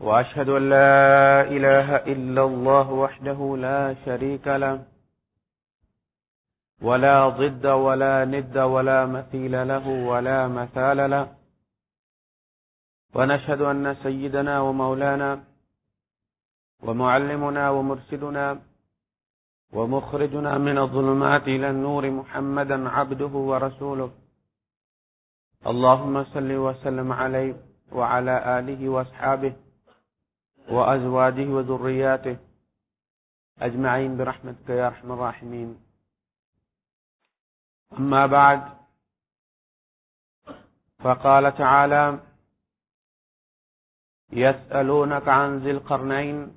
وأشهد أن لا إله إلا الله وحده لا شريك له، ولا ضد ولا ند ولا مثيل له ولا مثال له. ونشهد أن سيدنا ومولانا ومعلمنا ومرسلنا ومخرجنا من الظلمات إلى النور محمدا عبده ورسوله. اللهم صل وسلم عليه وعلى آله وأصحابه وأزواجه وذرياته أجمعين برحمتك يا رحم الراحمين. أما بعد، فقال تعالى يسألونك عن ذي القرنين،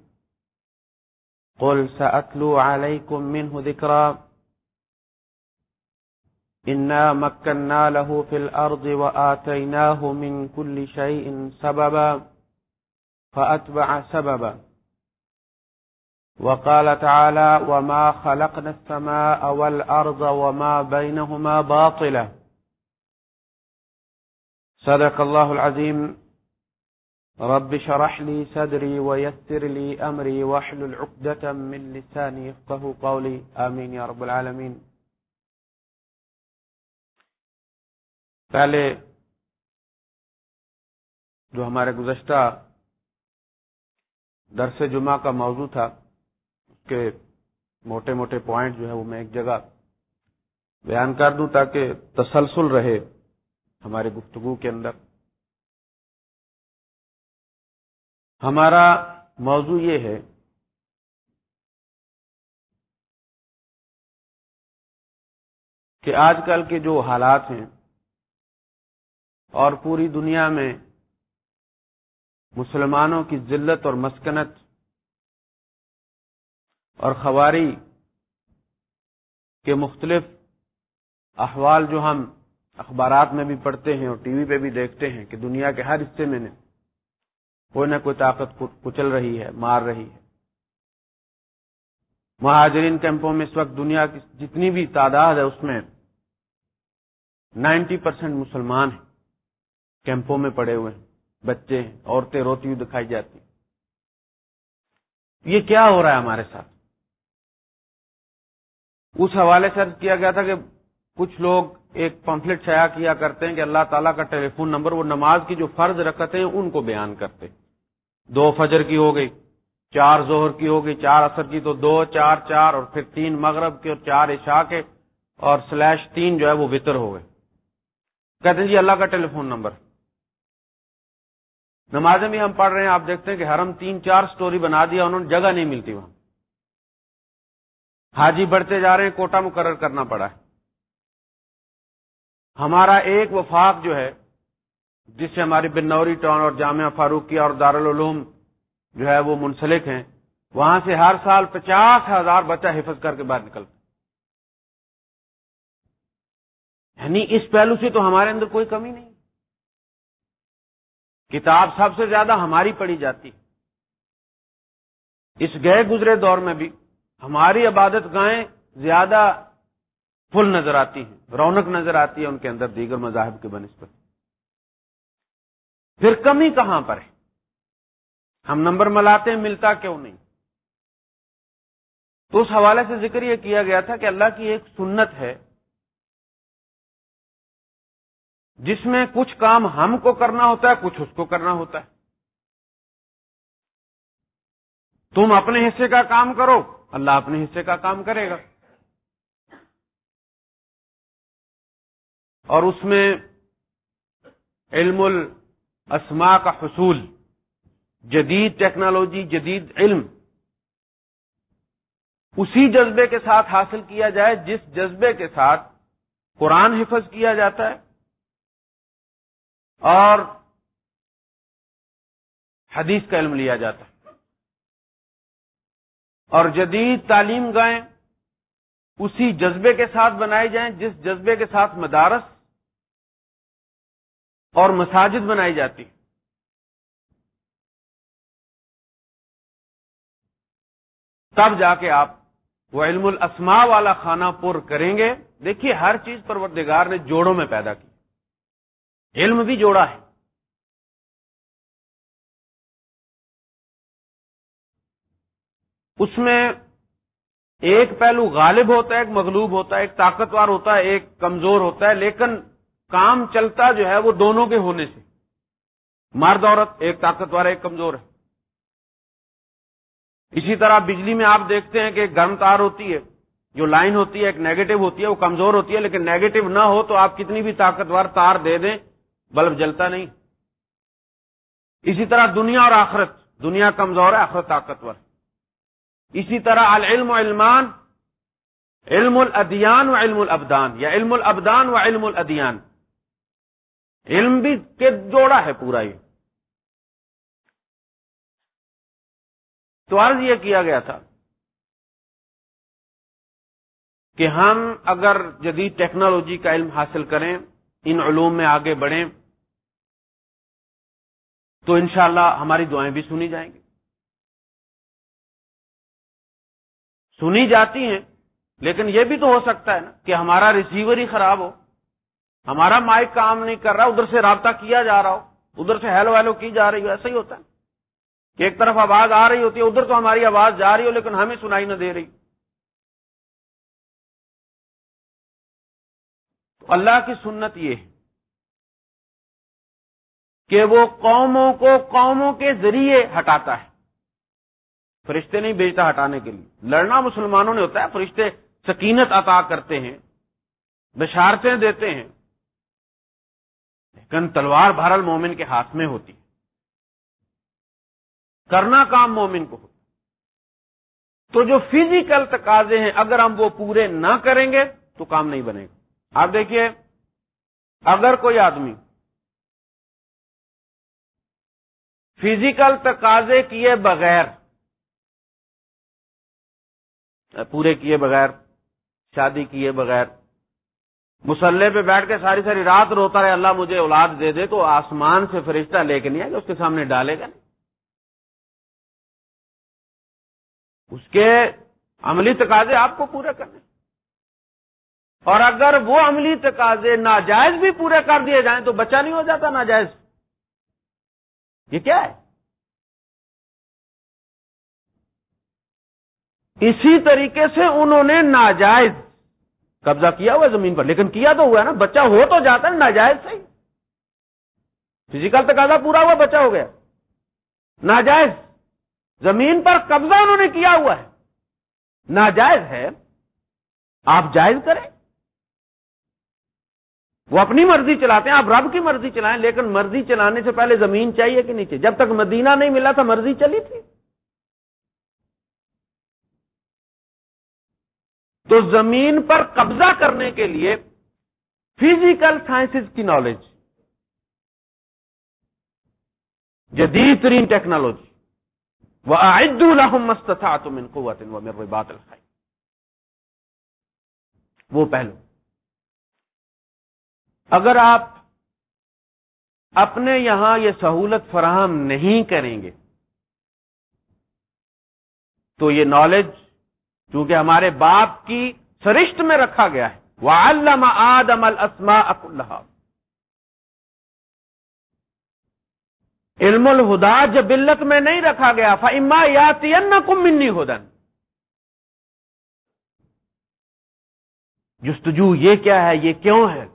قل سأتلو عليكم منه ذكرا. إنا مكنا له في الأرض وآتيناه من كل شيء سببا. فأتبع سببا. وقال تعالى وما خلقنا السماء والأرض وما بينهما باطلا. صدق الله العظيم. رب شرح لي صدري ويسر لي أمري وحل العقدة من لساني يفقه قولي. آمين يا رب العالمين. پہلے جو ہمارے گزشتہ درس جمعہ کا موضوع تھا اس کے موٹے موٹے پوائنٹ جو ہے وہ میں ایک جگہ بیان کر دوں تاکہ تسلسل رہے ہمارے گفتگو کے اندر۔ ہمارا موضوع یہ ہے کہ آج کل کے جو حالات ہیں اور پوری دنیا میں مسلمانوں کی ذلت اور مسکنت اور خواری کے مختلف احوال جو ہم اخبارات میں بھی پڑھتے ہیں اور ٹی وی پہ بھی دیکھتے ہیں کہ دنیا کے ہر حصے میں نے کوئی نہ کوئی طاقت کچل رہی ہے، مار رہی ہے۔ مہاجرین کیمپوں میں اس وقت دنیا کی جتنی بھی تعداد ہے، اس میں نائنٹی پرسینٹ مسلمان ہیں، کیمپوں میں پڑے ہوئے ہیں۔ بچے، عورتیں روتی ہوئی دکھائی جاتی۔ یہ کیا ہو رہا ہے ہمارے ساتھ؟ اس حوالے سے کیا گیا تھا کہ کچھ لوگ ایک پمفلٹ شایا کیا کرتے ہیں کہ اللہ تعالیٰ کا ٹیلی فون نمبر، وہ نماز کی جو فرض رکھتے ہیں ان کو بیان کرتے۔ دو فجر کی ہو گئی، چار زہر کی ہو گئی، چار اثر کی تو دو، چار چار اور پھر تین مغرب کے اور چار عشاء کے اور سلیش تین جو ہے وہ وطر ہو گئے۔ کہتے ہیں جی اللہ کا ٹیلی فون نمبر۔ نمازیں بھی ہم پڑھ رہے ہیں، آپ دیکھتے ہیں کہ حرم تین چار سٹوری بنا دیا، انہوں نے جگہ نہیں ملتی وہاں۔ حاجی بڑھتے جا رہے ہیں کوٹا مقرر کرنا پڑا ہے۔ ہمارا ایک وفاق جو ہے، جس سے ہماری بنوری ٹاؤن اور جامعہ فاروقیہ اور دارالعلوم جو ہے وہ منسلک ہیں، وہاں سے ہر سال پچاس ہزار بچہ حفظ کر کے باہر نکلتا یعنی اس پہلو سے تو ہمارے اندر کوئی کمی نہیں۔ کتاب سب سے زیادہ ہماری پڑھی جاتی اس گئے گزرے دور میں بھی ہماری عبادت گاہیں زیادہ فل نظر آتی ہیں، رونق نظر آتی ہے ان کے اندر دیگر مذاہب کے بنسبت۔ پھر کمی کہاں پر ہے؟ ہم نمبر ملاتے ہیں، ملتا کیوں نہیں؟ تو اس حوالے سے ذکر یہ کیا گیا تھا کہ اللہ کی ایک سنت ہے جس میں کچھ کام ہم کو کرنا ہوتا ہے، کچھ اس کو کرنا ہوتا ہے۔ تم اپنے حصے کا کام کرو، اللہ اپنے حصے کا کام کرے گا۔ اور اس میں علم الاسماء کا حصول، جدید ٹیکنالوجی، جدید علم، اسی جذبے کے ساتھ حاصل کیا جائے، جس جذبے کے ساتھ قرآن حفظ کیا جاتا ہے۔ اور حدیث کا علم لیا جاتا ہے اور جدید تعلیم گائیں اسی جذبے کے ساتھ بنائے جائیں جس جذبے کے ساتھ مدارس اور مساجد بنائی جاتی تب جا کے آپ وہ علم الاسماء والا کھانا پور کریں گے دیکھیے ہر چیز پر وردگار نے جوڑوں میں پیدا کی علم بھی جوڑا ہے۔ اس میں ایک پہلو غالب ہوتا ہے، ایک مغلوب ہوتا ہے، ایک طاقتور ہوتا ہے، ایک کمزور ہوتا ہے، لیکن کام چلتا جو ہے وہ دونوں کے ہونے سے۔ مرد عورت، ایک طاقتور، ایک کمزور ہے۔ اسی طرح بجلی میں آپ دیکھتے ہیں کہ ایک گرم تار ہوتی ہے، جو لائن ہوتی ہے، ایک نیگیٹو ہوتی ہے، وہ کمزور ہوتی ہے، لیکن نیگیٹو نہ ہو تو آپ کتنی بھی طاقتور تار دے دیں بلب جلتا نہیں۔ اسی طرح دنیا اور آخرت، دنیا کمزور ہے، آخرت طاقتور۔ اسی طرح العلم و علمان، علم الادیان و علم الابدان، یا علم الابدان و علم الادیان۔ علم بھی کے جوڑا ہے پورا یہ۔ تو عرض یہ کیا گیا تھا کہ ہم اگر جدید ٹیکنالوجی کا علم حاصل کریں ان علوم میں آگے بڑھیں تو انشاءاللہ ہماری دعائیں بھی سنی جائیں گی۔ سنی جاتی ہیں، لیکن یہ بھی تو ہو سکتا ہے نا کہ ہمارا ریسیور ہی خراب ہو، ہمارا مائک کام نہیں کر رہا، ادھر سے رابطہ کیا جا رہا ہو، ادھر سے ہیلو ہیلو کی جا رہی ہو، ایسا ہی ہوتا ہے۔ کہ ایک طرف آواز آ رہی ہوتی ہے، ادھر تو ہماری آواز جا رہی ہو، لیکن ہمیں سنائی نہ دے رہی۔ تو اللہ کی سنت یہ ہے کہ وہ قوموں کو قوموں کے ذریعے ہٹاتا ہے فرشتے نہیں بیچتا ہٹانے کے لیے لڑنا مسلمانوں نے ہوتا ہے فرشتے سکینت عطا کرتے ہیں بشارتیں دیتے ہیں لیکن تلوار بھرل مومن کے ہاتھ میں ہوتی ہے کرنا کام مومن کو ہوتا تو جو فزیکل تقاضے ہیں اگر ہم وہ پورے نہ کریں گے تو کام نہیں بنے گا آپ دیکھیے، اگر کوئی آدمی فزیکل تقاضے کیے بغیر، پورے کیے بغیر، شادی کیے بغیر، مسلح پہ بیٹھ کے ساری ساری رات روتا رہے، اللہ مجھے اولاد دے دے، تو آسمان سے فرشتہ لے کے نہیں آئے گا، اس کے سامنے ڈالے گا نہیں۔ اس کے عملی تقاضے آپ کو پورے کرنے۔ اور اگر وہ عملی تقاضے ناجائز بھی پورے کر دیے جائیں تو بچہ نہیں ہو جاتا ناجائز۔ یہ کیا ہے؟ اسی طریقے سے انہوں نے ناجائز قبضہ کیا ہوا زمین پر، لیکن کیا تو ہوا ہے نا؟ بچہ ہو تو جاتا ہے، ناجائز صحیح۔ فزیکل تقاضا پورا ہوا، بچہ ہو گیا۔ ناجائز۔ زمین پر قبضہ انہوں نے کیا ہوا ہے۔ ناجائز ہے۔ آپ جائز کریں۔ وہ اپنی مرضی چلاتے ہیں، آپ رب کی مرضی چلائیں، لیکن مرضی چلانے سے پہلے زمین چاہیے کہ نہیں چاہیے جب تک مدینہ نہیں ملا تھا، مرضی چلی تھی۔ تو زمین پر قبضہ کرنے کے لیے فزیکل سائنسز کی نالج جدید ترین ٹیکنالوجی وہ عید الحمد تھا تم ان کو وہ بات وہ پہلو۔ اگر آپ اپنے یہاں یہ سہولت فراہم نہیں کریں گے، تو یہ نالج چونکہ ہمارے باپ کی سرشت میں رکھا گیا ہے۔ وہ آدم السما اللہ علم الہدا جب بلت میں نہیں رکھا گیا فما یا کم منی ہدن جستجو، یہ کیا ہے؟ یہ کیوں ہے؟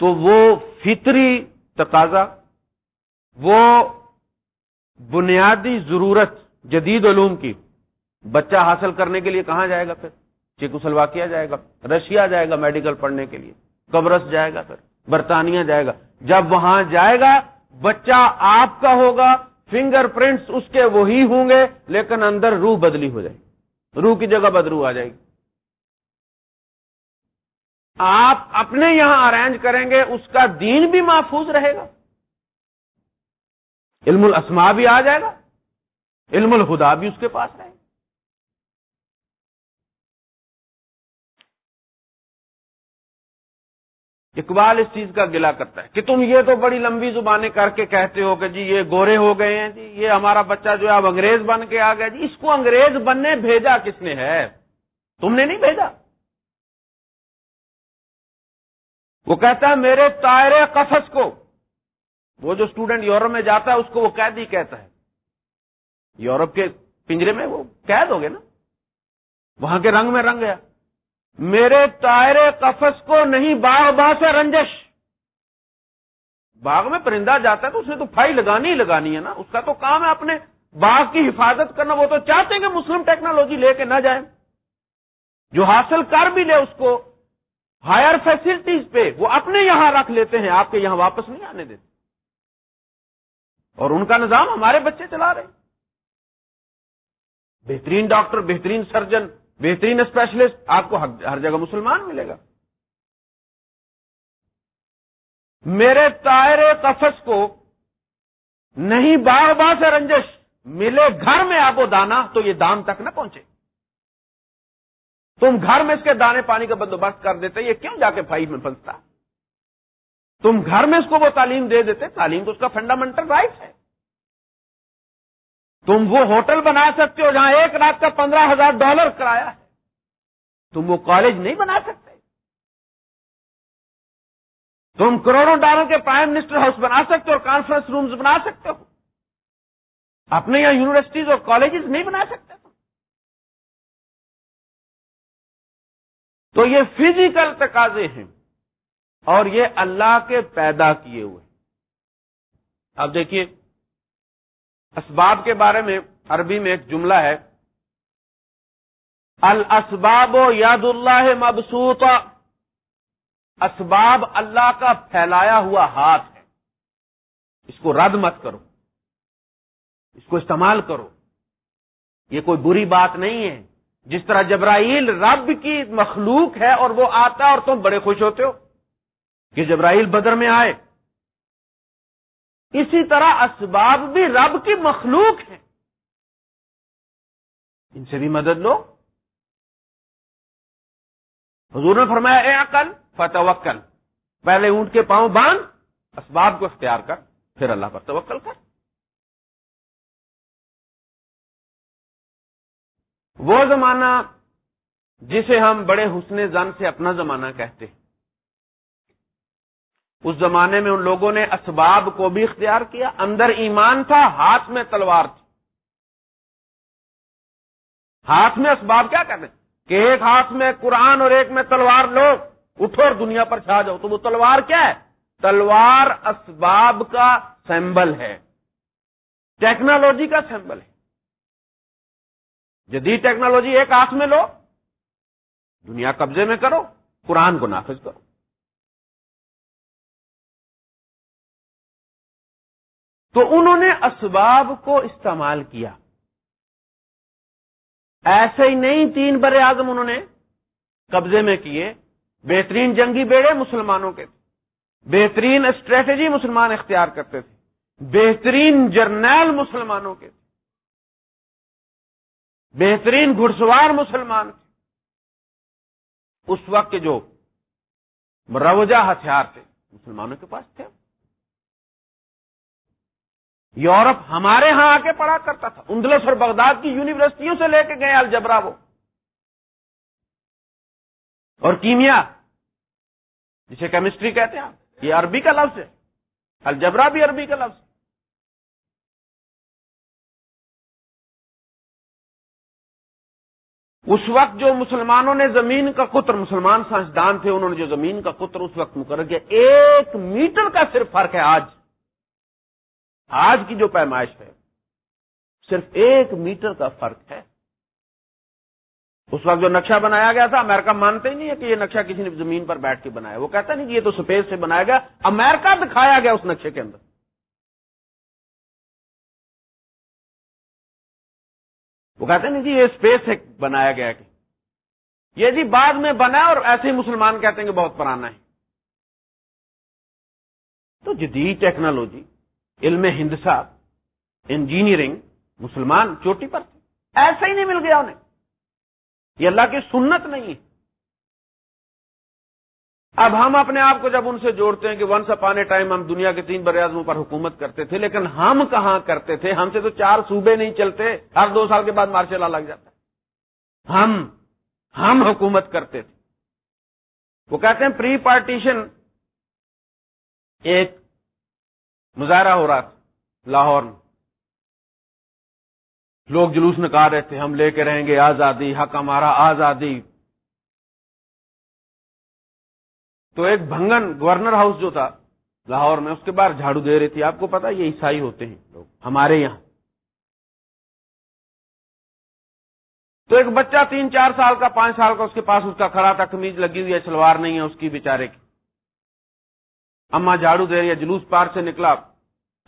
تو وہ فطری تقاضا، وہ بنیادی ضرورت جدید علوم کی، بچہ حاصل کرنے کے لیے کہاں جائے گا پھر؟ چیکو سلواکیا جائے گا، رشیا جائے گا میڈیکل پڑھنے کے لیے قبرس جائے گا پھر، برطانیہ جائے گا۔ جب وہاں جائے گا، بچہ آپ کا ہوگا، فنگر پرنٹس اس کے وہی ہوں گے، لیکن اندر روح بدلی ہو جائے گی۔ روح کی جگہ بدرو آ جائے گی۔ آپ اپنے یہاں ارینج کریں گے، اس کا دین بھی محفوظ رہے گا۔ علم الاسماء بھی آ جائے گا، علم الہدا بھی اس کے پاس رہے اقبال اس چیز کا گلا کرتا ہے کہ تم یہ تو بڑی لمبی زبانیں کر کے کہتے ہو کہ جی یہ گورے ہو گئے ہیں جی یہ ہمارا بچہ جو ہے اب انگریز بن کے آ گیا جی اس کو انگریز بننے بھیجا کس نے ہے؟ تم نے نہیں بھیجا۔ وہ کہتا ہے میرے تائرے قفص کو۔ وہ جو اسٹوڈنٹ یورپ میں جاتا ہے، اس کو وہ قیدی کہتا ہے۔ یورپ کے پنجرے میں وہ قید ہو گئے نا۔ وہاں کے رنگ میں رنگ ہے۔ میرے تائرے قفص کو نہیں، باغ با سے رنجش۔ باغ میں پرندہ جاتا ہے تو اس نے تو پھائی لگانی ہی لگانی ہے نا۔ اس کا تو کام ہے اپنے باغ کی حفاظت کرنا۔ وہ تو چاہتے ہیں کہ مسلم ٹیکنالوجی لے کے نہ جائیں۔ جو حاصل کر بھی لے اس کو ہائر فیسلٹیز پہ وہ اپنے یہاں رکھ لیتے ہیں، آپ کے یہاں واپس نہیں آنے دیتے۔ اور ان کا نظام ہمارے بچے چلا رہے۔ بہترین ڈاکٹر، بہترین سرجن، بہترین اسپیشلسٹ، آپ کو ہر جگہ مسلمان ملے گا۔ میرے تائرے قفص کو نہیں بار بار سے رنجش، ملے گھر میں آپ کو دانا تو یہ دان تک نہ پہنچے۔ تم گھر میں اس کے دانے پانی کا بندوبست کر دیتے، یہ کیوں جا کے بھائی میں پھنستا؟ تم گھر میں اس کو وہ تعلیم دے دیتے، تعلیم تو اس کا فنڈامنٹل رائٹ ہے۔ تم وہ ہوٹل بنا سکتے ہو جہاں ایک رات کا پندرہ ہزار ڈالر کرایا ہے۔ تم وہ کالج نہیں بنا سکتے۔ تم کروڑوں ڈالر کے پرائم منسٹر ہاؤس بنا سکتے ہو کانفرنس رومز بنا سکتے ہو۔ اپنے یہاں یونیورسٹیز اور کالجز نہیں بنا سکتے۔ تو یہ فزیکل تقاضے ہیں اور یہ اللہ کے پیدا کیے ہوئے اب دیکھیے، اسباب کے بارے میں عربی میں ایک جملہ ہے، الاسباب و یاد اللہ مبسوط اسباب اللہ کا پھیلایا ہوا ہاتھ ہے۔ اس کو رد مت کرو، اس کو استعمال کرو۔ یہ کوئی بری بات نہیں ہے۔ جس طرح جبرائیل رب کی مخلوق ہے اور وہ آتا اور تم بڑے خوش ہوتے ہو کہ جبرائیل بدر میں آئے۔ اسی طرح اسباب بھی رب کی مخلوق ہے ان سے بھی مدد لو۔ حضور نے فرمایا، اے عقل، فتوکل۔ پہلے اونٹ کے پاؤں باندھ، اسباب کو اختیار کر، پھر اللہ پر توکل کر۔ وہ زمانہ جسے ہم بڑے حسن زن سے اپنا زمانہ کہتے ہیں۔ اس زمانے میں ان لوگوں نے اسباب کو بھی اختیار کیا، اندر ایمان تھا، ہاتھ میں تلوار تھی۔ ہاتھ میں اسباب کیا کہتے ہیں؟ کہ ایک ہاتھ میں قرآن اور ایک میں تلوار لو اٹھو اور دنیا پر چھا جاؤ۔ تو وہ تلوار کیا ہے؟ تلوار اسباب کا سیمبل ہے۔ ٹیکنالوجی کا سیمبل ہے۔ جدید ٹیکنالوجی ایک ہاتھ میں لو، دنیا قبضے میں کرو، قرآن کو نافذ کرو۔ تو انہوں نے اسباب کو استعمال کیا۔ ایسے ہی نہیں، تین بر اعظم انہوں نے قبضے میں کیے۔ بہترین جنگی بیڑے مسلمانوں کے بہترین اسٹریٹجی مسلمان اختیار کرتے تھے۔ بہترین جرنیل مسلمانوں کے بہترین گھڑسوار مسلمان تھے۔ اس وقت کے جو مروجہ ہتھیار تھے، مسلمانوں کے پاس تھے۔ یورپ ہمارے ہاں آ کے پڑھا کرتا تھا۔ اندلس اور بغداد کی یونیورسٹیوں سے لے کے گئے الجبرا وہ۔ اور کیمیا، جسے کیمسٹری کہتے ہیں آپ، یہ عربی کا لفظ ہے۔ الجبرا بھی عربی کا لفظ ہے۔ اس وقت جو مسلمانوں نے زمین کا قطر، مسلمان سائنسدان تھے، انہوں نے جو زمین کا قطر اس وقت مقرر کیا، ایک میٹر کا صرف فرق ہے آج۔ آج کی جو پیمائش ہے، صرف ایک میٹر کا فرق ہے۔ اس وقت جو نقشہ بنایا گیا تھا، امریکہ مانتے ہی نہیں ہے کہ یہ نقشہ کسی نے زمین پر بیٹھ کے بنایا۔ وہ کہتا نہیں کہ یہ تو سپیس سے بنایا گیا، امریکہ دکھایا گیا اس نقشے کے اندر۔ وہ کہتے ہیں جی یہ اسپیس ہے بنایا گیا کہ یہ جی بعد میں بنا اور ایسے ہی مسلمان کہتے ہیں کہ بہت پرانا ہے۔ تو جدید ٹیکنالوجی، علم ہندسا انجینئرنگ، مسلمان چوٹی پر تھے۔ ایسا ہی نہیں مل گیا انہیں۔ یہ اللہ کی سنت نہیں ہے۔ اب ہم اپنے آپ کو جب ان سے جوڑتے ہیں کہ ونس اپانے ٹائم ہم دنیا کے تین اعظموں پر حکومت کرتے تھے، لیکن ہم کہاں کرتے تھے؟ ہم سے تو چار صوبے نہیں چلتے، ہر دو سال کے بعد مارشل لگ جاتا ہم ہم حکومت کرتے تھے۔ وہ کہتے ہیں پری پارٹیشن ایک مظاہرہ ہو رہا تھا لاہور میں۔ لوگ جلوس نکال رہے تھے، ہم لے کے رہیں گے آزادی، حق ہمارا آزادی۔ تو ایک بھنگن گورنر ہاؤس جو تھا لاہور میں، اس کے بعد جھاڑو دے رہی تھی۔ آپ کو پتا یہ عیسائی ہوتے ہیں لوگ، ہمارے یہاں۔ تو ایک بچہ تین چار سال کا، پانچ سال کا، اس کے پاس اس کا کھڑا تھا کمیز لگی ہوئی ہے سلوار نہیں ہے، اس کی بیچارے کی۔ اما جھاڑو دے رہی ہے، جلوس پار سے نکلا۔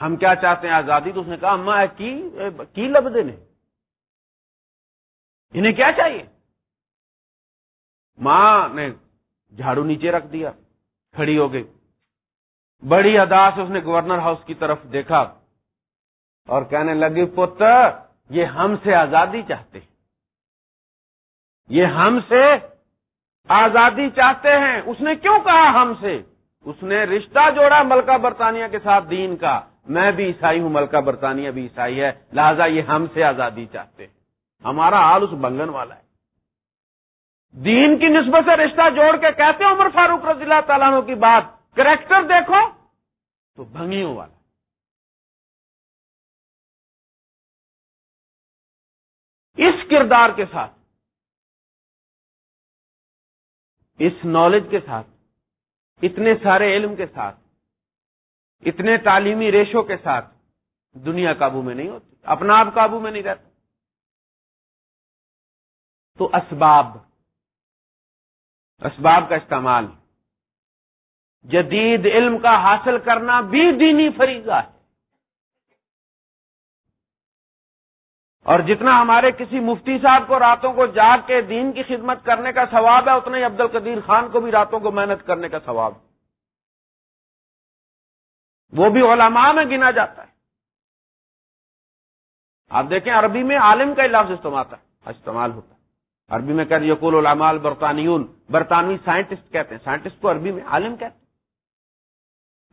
ہم کیا چاہتے ہیں؟ آزادی؟ تو اس نے کہا اما کی لب دینے انہیں کیا چاہیے؟ ماں نے جھاڑو نیچے رکھ دیا۔ کھڑی ہو گئی۔ بڑی ادا سے اس نے گورنر ہاؤس کی طرف دیکھا اور کہنے لگی پت یہ ہم سے آزادی چاہتے ہیں۔ یہ ہم سے آزادی چاہتے ہیں۔ اس نے کیوں کہا ہم سے؟ اس نے رشتہ جوڑا ملکہ برطانیہ کے ساتھ دین کا۔ میں بھی عیسائی ہوں، ملکہ برطانیہ بھی عیسائی ہے۔ لہذا یہ ہم سے آزادی چاہتے ہیں۔ ہمارا حال اس بنگن والا ہے۔ دین کی نسبت سے رشتہ جوڑ کے کہتے عمر فاروق رضی اللہ تعالیٰ کی بات۔ کریکٹر دیکھو تو بھنگیوں والا۔ اس کردار کے ساتھ، اس نالج کے ساتھ، اتنے سارے علم کے ساتھ، اتنے تعلیمی ریشوں کے ساتھ دنیا قابو میں نہیں ہوتی اپنا آپ قابو میں نہیں رہتا۔ تو اسباب۔ اسباب کا استعمال جدید علم کا حاصل کرنا بھی دینی فریضہ ہے۔ اور جتنا ہمارے کسی مفتی صاحب کو راتوں کو جاگ کے دین کی خدمت کرنے کا ثواب ہے اتنا ہی عبد القدیر خان کو بھی راتوں کو محنت کرنے کا ثواب۔ وہ بھی علماء میں گنا جاتا ہے۔ آپ دیکھیں، عربی میں عالم کا لفظ استعمال استعمال ہوتا ہے۔ عربی میں کہتے یقول العمال برطانیون۔ برطانوی سائنٹسٹ کہتے ہیں، سائنٹسٹ کو عربی میں عالم کہتے ہیں۔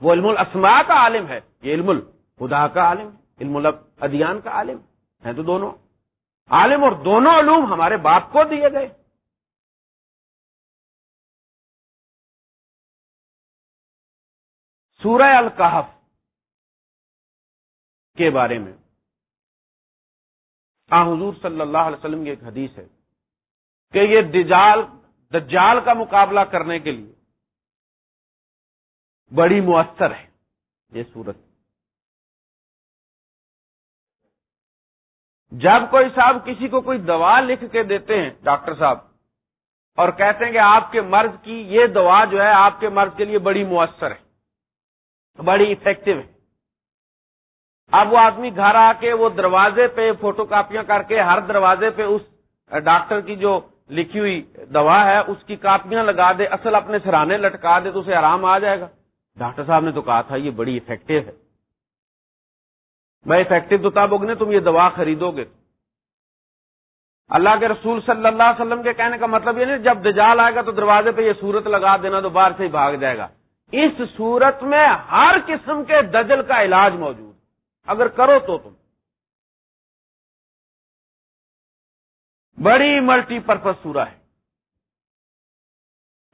وہ علم الاسماء کا عالم ہے، یہ علم الخدا کا عالم ہے، علم الادیان کا عالم ہے تو دونوں۔ عالم اور دونوں علوم ہمارے باپ کو دیے گئے۔ سورہ القحف کے بارے میں۔ آ، حضور صلی اللہ علیہ وسلم کی ایک حدیث ہے۔ کہ یہ دجال دجال کا مقابلہ کرنے کے لیے بڑی مؤثر ہے یہ صورت۔ جب کوئی صاحب کسی کو کوئی دوا لکھ کے دیتے ہیں، ڈاکٹر صاحب، اور کہتے ہیں کہ آپ کے مرض کی یہ دوا جو ہے، آپ کے مرض کے لیے بڑی مؤثر ہے، بڑی افیکٹو ہے۔ اب وہ آدمی گھر آ کے وہ دروازے پہ فوٹو کاپیاں کر کے ہر دروازے پہ اس ڈاکٹر کی جو لکھی ہوئی دوا ہے، اس کی کاپیاں لگا دے، اصل اپنے سرانے لٹکا دے تو اسے آرام آ جائے گا۔ ڈاکٹر صاحب نے تو کہا تھا، یہ بڑی افیکٹو ہے۔ میں افیکٹو تو تب اگنے تم یہ دوا خریدو گے۔ اللہ کے رسول صلی اللہ علیہ وسلم کے کہنے کا مطلب یہ نہیں، جب دجال آئے گا تو دروازے پہ یہ صورت لگا دینا، تو باہر سے ہی بھاگ جائے گا۔ اس صورت میں ہر قسم کے دجل کا علاج موجود اگر کرو تو تم۔ بڑی ملٹی پرپز سورہ ہے۔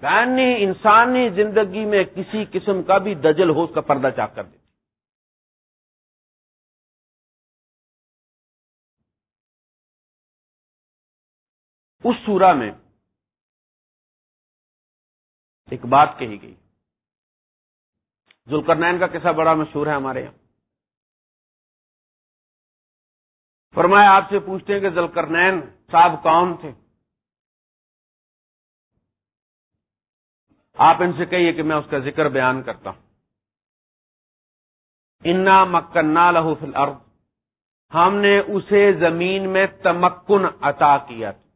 یعنی انسانی زندگی میں کسی قسم کا بھی دجل ہو اس کا پردہ چاک کر دیتی۔ اس سورہ میں ایک بات کہی گئی۔ ذوالکرنین کا قصہ بڑا مشہور ہے ہمارے یہاں۔ فرمایا، آپ سے پوچھتے ہیں کہ ذلکرنین صاحب کون تھے؟ آپ ان سے کہیے کہ میں اس کا ذکر بیان کرتا ہوں۔ انا مکنا لہو فل الارض ہم نے اسے زمین میں تمکن عطا کیا تھا۔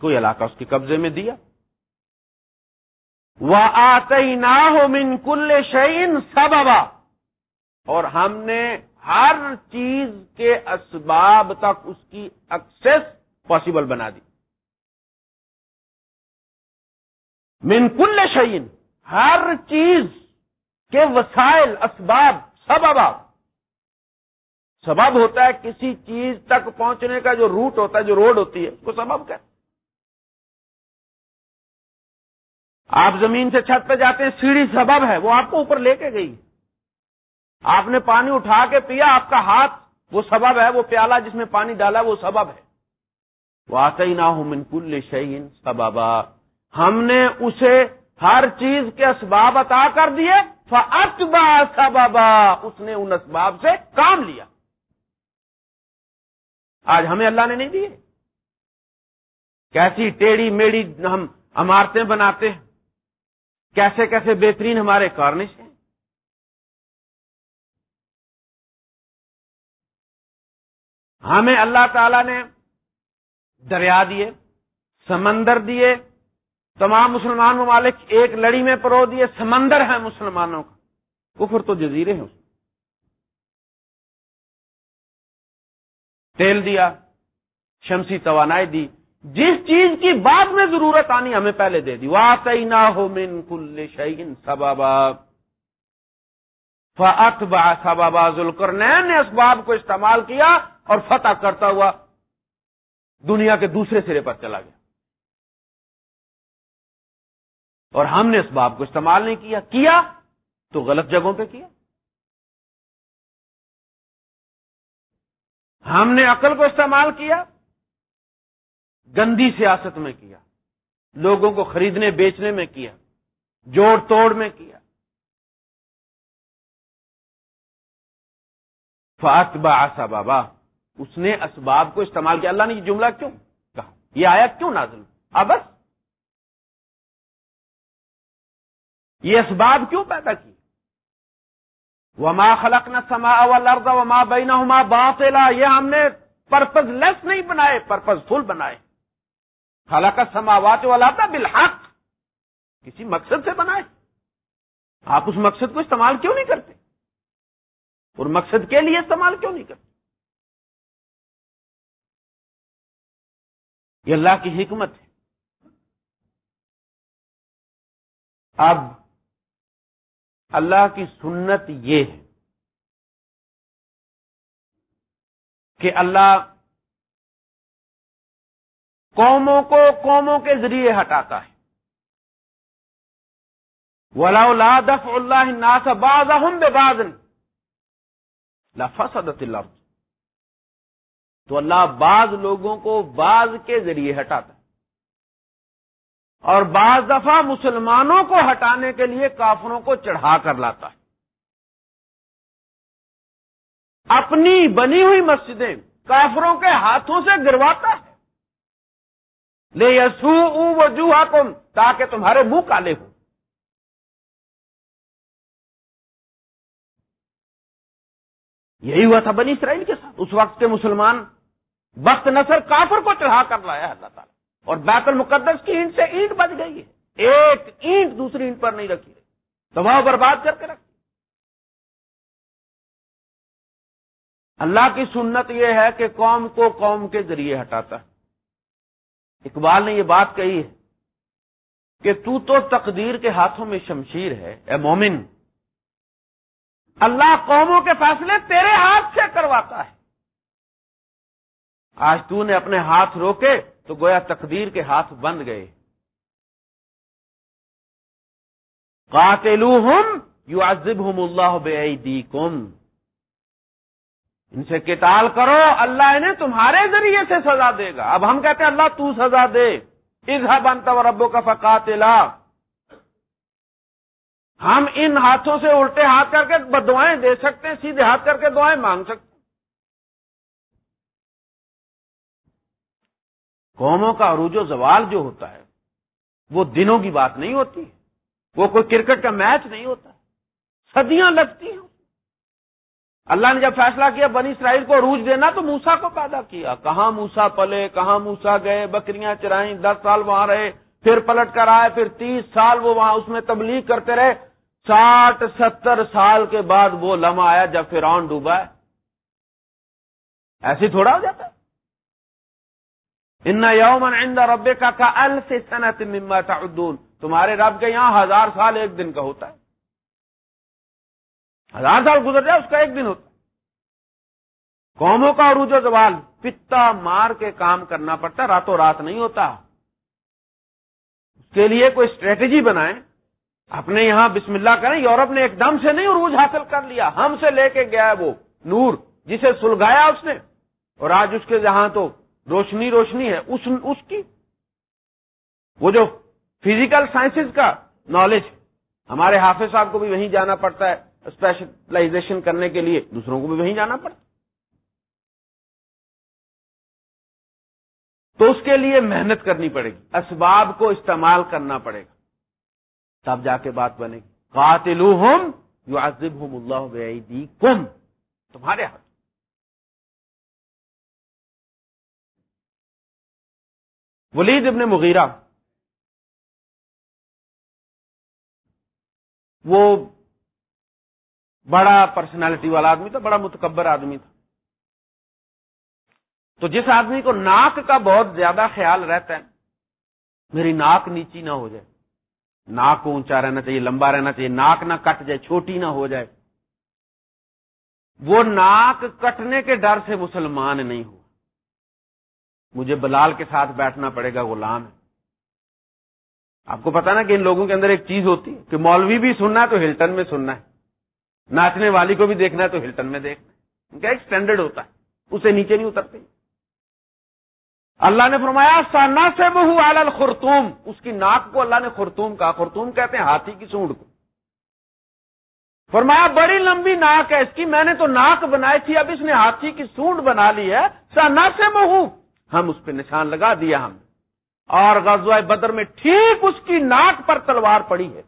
کوئی علاقہ اس کے قبضے میں دیا۔ وہ آتے نہ ہو من کل شعین سب اور ہم نے ہر چیز کے اسباب تک اس کی ایکسس پاسبل بنا دی۔ من کل شعین ہر چیز کے وسائل، اسباب سبب سبب ہوتا ہے کسی چیز تک پہنچنے کا جو روٹ ہوتا ہے، جو روڈ ہوتی ہے اس کو سبب کہ آپ زمین سے چھت پہ جاتے ہیں، سیڑھی سبب ہے، وہ آپ کو اوپر لے کے گئی۔ آپ نے پانی اٹھا کے پیا، آپ کا ہاتھ، وہ سبب ہے، وہ پیالہ جس میں پانی ڈالا، وہ سبب ہے۔ وہ آتا ہی نہ ہو من کل شعین سبابا ہم نے اسے ہر چیز کے اسباب عطا کر دیے۔ فبا سبابا اس نے ان اسباب سے کام لیا۔ آج ہمیں اللہ نے نہیں دیے۔ کیسی ٹیڑھی میڑی ہم عمارتیں بناتے ہیں۔ کیسے کیسے بہترین ہمارے کارنش ہیں۔ ہمیں اللہ تعالی نے دریا دیے، سمندر دیے، تمام مسلمان ممالک ایک لڑی میں پرو دیے، سمندر ہے مسلمانوں کا۔ کفر تو جزیرے ہیں تیل دیا، شمسی توانائی دی۔ جس چیز کی بعد میں ضرورت آنی، ہمیں پہلے دے دی۔ واقعی نہ ہو من کل شعین سبابا فت با سبابا ذلکر نے اسباب کو استعمال کیا۔ اور فتح کرتا ہوا دنیا کے دوسرے سرے پر چلا گیا۔ اور ہم نے اس باب کو استعمال نہیں کیا۔ کیا؟ تو غلط جگہوں پہ کیا۔ ہم نے عقل کو استعمال کیا، گندی سیاست میں کیا، لوگوں کو خریدنے، بیچنے میں کیا، جوڑ توڑ میں کیا۔ فاتبا آسا بابا اس نے اسباب کو استعمال کیا۔ اللہ نے یہ جملہ کیوں کہا؟ یہ آیا کیوں نازل اب بس۔ یہ اسباب کیوں پیدا کی وما خلق نہ سما والارض وما بینہما باطلا۔ یہ ہم نے پرپز لیس نہیں بنائے پرپز فل بنائے۔ خلق السماوات والارض بالحق۔ کسی مقصد سے بنائے۔ آپ اس مقصد کو استعمال کیوں نہیں کرتے؟ اور مقصد کے لیے استعمال کیوں نہیں کرتے؟ یہ اللہ کی حکمت ہے۔ اب اللہ کی سنت یہ ہے کہ اللہ قوموں کو قوموں کے ذریعے ہٹاتا ہے۔ ولا دف اللہ ناس باز بے باز لفسدت اللہ تو اللہ بعض لوگوں کو بعض کے ذریعے ہٹاتا ہے۔ اور بعض دفعہ مسلمانوں کو ہٹانے کے لیے کافروں کو چڑھا کر لاتا ہے۔ اپنی بنی ہوئی مسجدیں کافروں کے ہاتھوں سے گرواتا ہے۔ لے یسو وجوہ تم تاکہ تمہارے منہ کالے ہوں۔ یہی ہوا تھا بنی اسرائیل کے ساتھ۔ اس وقت کے مسلمان وقت نصر کافر کو چڑھا کر لایا اللہ تعالیٰ۔ اور بیت المقدس کی اینٹ سے اینٹ بچ گئی ہے۔ ایک اینٹ دوسری اینٹ پر نہیں رکھی تباہ برباد کر کے رکھی۔ اللہ کی سنت یہ ہے کہ قوم کو قوم کے ذریعے ہٹاتا ہے۔ اقبال نے یہ بات کہی ہے کہ تو تو تقدیر کے ہاتھوں میں شمشیر ہے۔ اے مومن اللہ قوموں کے فیصلے تیرے ہاتھ سے کرواتا ہے۔ آج تو نے اپنے ہاتھ روکے تو گویا تقدیر کے ہاتھ بند گئے۔ قاتلوہم یعذبہم اللہ بے کم ان سے کتال کرو، اللہ انہیں تمہارے ذریعے سے سزا دے گا۔ اب ہم کہتے ہیں، اللہ تو سزا دے۔ اظہا بنتا ربو کا فقاتلا۔ ہم ان ہاتھوں سے الٹے ہاتھ کر کے دعائیں دے سکتے ہیں، سیدھے ہاتھ کر کے دعائیں مانگ سکتے ہیں۔ قوموں کا عروج و زوال جو ہوتا ہے، وہ دنوں کی بات نہیں ہوتی، وہ کوئی کرکٹ کا میچ نہیں ہوتا، صدیاں لگتی ہیں۔ اللہ نے جب فیصلہ کیا بنی اسرائیل کو عروج دینا، تو موسا کو پیدا کیا۔ کہاں موسا پلے، کہاں موسا گئے، بکریاں چرائیں، دس سال وہاں رہے، پھر پلٹ کر آئے، پھر تیس سال وہ وہاں اس میں تبلیغ کرتے رہے۔ ساٹھ ستر سال کے بعد وہ لمحہ آیا جب فرعون ڈوبا ہے۔ ایسی تھوڑا ہو جاتا ان یومن عند رب کا کا الف صنعت مما تعدون۔ تمہارے رب کے یہاں ہزار سال ایک دن کا ہوتا ہے۔ ہزار سال گزر جائے اس کا ایک دن ہوتا ہے۔ قوموں کا عروج و زوال، پتا مار کے کام کرنا پڑتا راتوں رات نہیں ہوتا۔ اس کے لیے کوئی اسٹریٹجی بنائیں۔ اپنے یہاں بسم اللہ کریں، یورپ نے ایک دم سے نہیں عروج حاصل کر لیا، ہم سے لے کے گیا ہے وہ نور، جسے سلگایا اس نے۔ اور آج اس کے جہاں تو روشنی روشنی ہے، اس اس کی۔ وہ جو فزیکل سائنسز کا نالج ہمارے حافظ صاحب کو بھی وہیں جانا پڑتا ہے اسپیشلائزیشن کرنے کے لیے، دوسروں کو بھی وہیں جانا پڑتا تو اس کے لیے محنت کرنی پڑے گی، اسباب کو استعمال کرنا پڑے گا۔ تب جا کے بات بنے۔ گی قاتل یو ہوں اللہ کم تمہارے ہاتھ۔ ولید ابن مغیرہ، وہ بڑا پرسنالٹی والا آدمی تھا، بڑا متکبر آدمی تھا۔ تو جس آدمی کو ناک کا بہت زیادہ خیال رہتا ہے، میری ناک نیچی نہ ہو جائے۔ ناک کو اونچا رہنا چاہیے، لمبا رہنا چاہیے، ناک نہ کٹ جائے، چھوٹی نہ ہو جائے۔ وہ ناک کٹنے کے ڈر سے مسلمان نہیں ہوا۔ مجھے بلال کے ساتھ بیٹھنا پڑے گا، غلام ہے۔ آپ کو پتا نا کہ ان لوگوں کے اندر ایک چیز ہوتی ہے کہ مولوی بھی سننا ہے تو ہلٹن میں سننا ہے۔ ناچنے والی کو بھی دیکھنا ہے تو ہلٹن میں دیکھنا ہے۔ ان کا ایک اسٹینڈرڈ ہوتا ہے، اسے نیچے نہیں اترتے۔ اللہ نے فرمایا سانا سے بہو آل خرتوم اس کی ناک کو اللہ نے خرتوم کہا خرتوم کہتے ہیں ہاتھی کی سونڈ کو۔ فرمایا، بڑی لمبی ناک ہے اس کی، میں نے تو ناک بنائی تھی، اب اس نے ہاتھی کی سونڈ بنا لی ہے۔ سانا سے بہو ہم اس پہ نشان لگا دیا ہم اور غزوہ بدر میں ٹھیک اس کی ناک پر تلوار پڑی ہے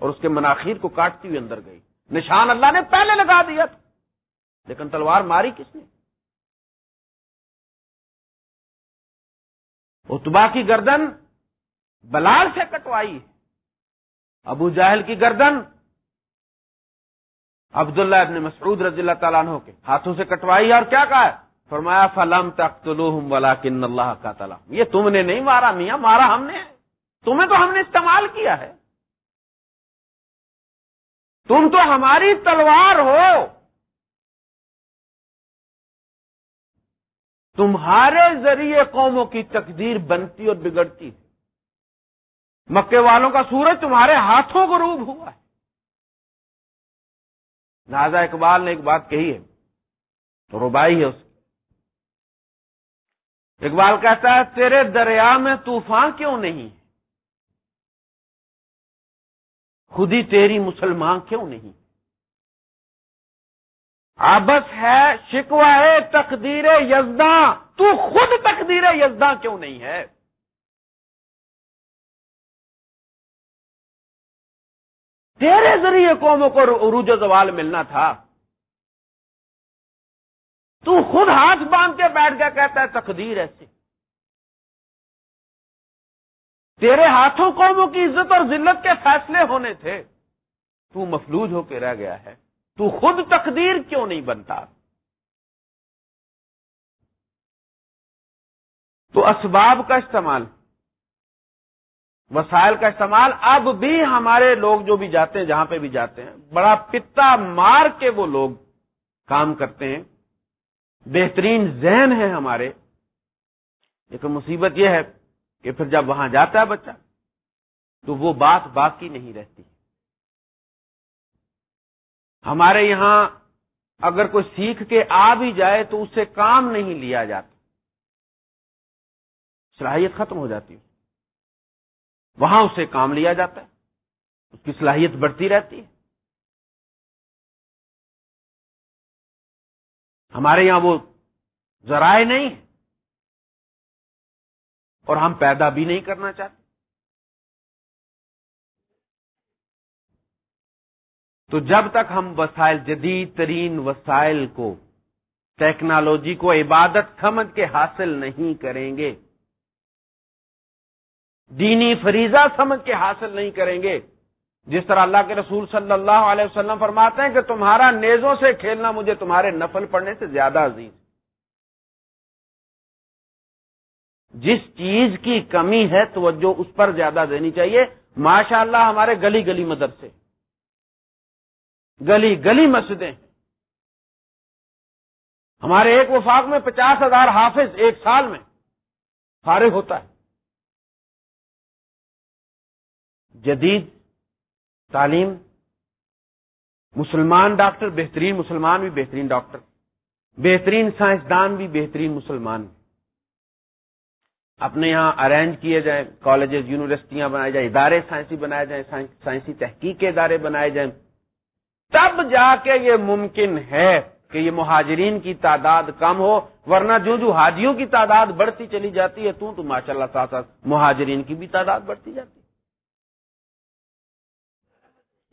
اور اس کے مناخیر کو کاٹتی ہوئی اندر گئی۔ نشان اللہ نے پہلے لگا دیا تھا، لیکن تلوار ماری کس نے؟ اتبا کی گردن بلال سے کٹوائی، ابو جاہل کی گردن عبداللہ ابن مسعود رضی اللہ تعالیٰ عنہ کے ہاتھوں سے کٹوائی، اور کیا کہا ہے؟ فرمایا، فلم تخت والا کن اللہ کا تلا یہ تم نے نہیں مارا، میاں مارا ہم نے۔ تمہیں تو ہم نے استعمال کیا ہے۔ تم تو ہماری تلوار ہو۔ تمہارے ذریعے قوموں کی تقدیر بنتی اور بگڑتی ہے۔ مکے والوں کا سورج تمہارے ہاتھوں کو روب ہوا ہے۔ نازا اقبال نے ایک بات کہی ہے، تو روبائی ہے اس اقبال کہتا ہے، تیرے دریا میں طوفان کیوں نہیں خود ہی تیری مسلمان کیوں نہیں؟ آبس ہے شکوا ہے، تقدیر یزداں تو خود تقدیر یزداں کیوں نہیں ہے؟ تیرے ذریعے قوموں کو عروج و زوال ملنا تھا۔ تو خود ہاتھ باندھ کے بیٹھ گیا کہتا ہے، تقدیر ایسی۔ تیرے ہاتھوں قوموں کی عزت اور ذلت کے فیصلے ہونے تھے۔ تو مفلوج ہو کے رہ گیا ہے۔ تو خود تقدیر کیوں نہیں بنتا؟ تو اسباب کا استعمال، وسائل کا استعمال اب بھی ہمارے لوگ جو بھی جاتے ہیں، جہاں پہ بھی جاتے ہیں، بڑا پتا مار کے وہ لوگ کام کرتے ہیں۔ بہترین ذہن ہے ہمارے۔ لیکن مصیبت یہ ہے کہ پھر جب وہاں جاتا ہے بچہ، تو وہ بات باقی نہیں رہتی۔ ہمارے یہاں اگر کوئی سیکھ کے آ بھی جائے تو اس سے کام نہیں لیا جاتا۔ صلاحیت ختم ہو جاتی ہے۔ وہاں اسے کام لیا جاتا ہے۔ اس کی صلاحیت بڑھتی رہتی ہے۔ ہمارے یہاں وہ ذرائع نہیں اور ہم پیدا بھی نہیں کرنا چاہتے۔ تو جب تک ہم وسائل جدید ترین وسائل کو، ٹیکنالوجی کو، عبادت سمجھ کے حاصل نہیں کریں گے، دینی فریضہ سمجھ کے حاصل نہیں کریں گے، جس طرح اللہ کے رسول صلی اللہ علیہ وسلم فرماتے ہیں کہ تمہارا نیزوں سے کھیلنا مجھے تمہارے نفل پڑنے سے زیادہ عزیز۔ جس چیز کی کمی ہے توجہ اس پر زیادہ دینی چاہیے۔ ماشاء اللہ ہمارے گلی گلی مدرسے۔ گلی گلی مسجدیں۔ ہمارے ایک وفاق میں پچاس ہزار حافظ ایک سال میں فارغ ہوتا ہے۔ جدید تعلیم، مسلمان ڈاکٹر، بہترین مسلمان بھی بہترین ڈاکٹر۔ بہترین سائنسدان بھی بہترین مسلمان۔ بھی اپنے یہاں ارینج کیے جائیں کالجز یونیورسٹیاں بنائے جائیں، ادارے سائنسی بنائے جائیں، سائنسی تحقیق کے ادارے بنائے جائیں۔ تب جا کے یہ ممکن ہے کہ یہ مہاجرین کی تعداد کم ہو، ورنہ جو جو حاجیوں کی تعداد بڑھتی چلی جاتی ہے، تو تو ماشاء اللہ ساتھ ساتھ مہاجرین کی بھی تعداد بڑھتی جاتی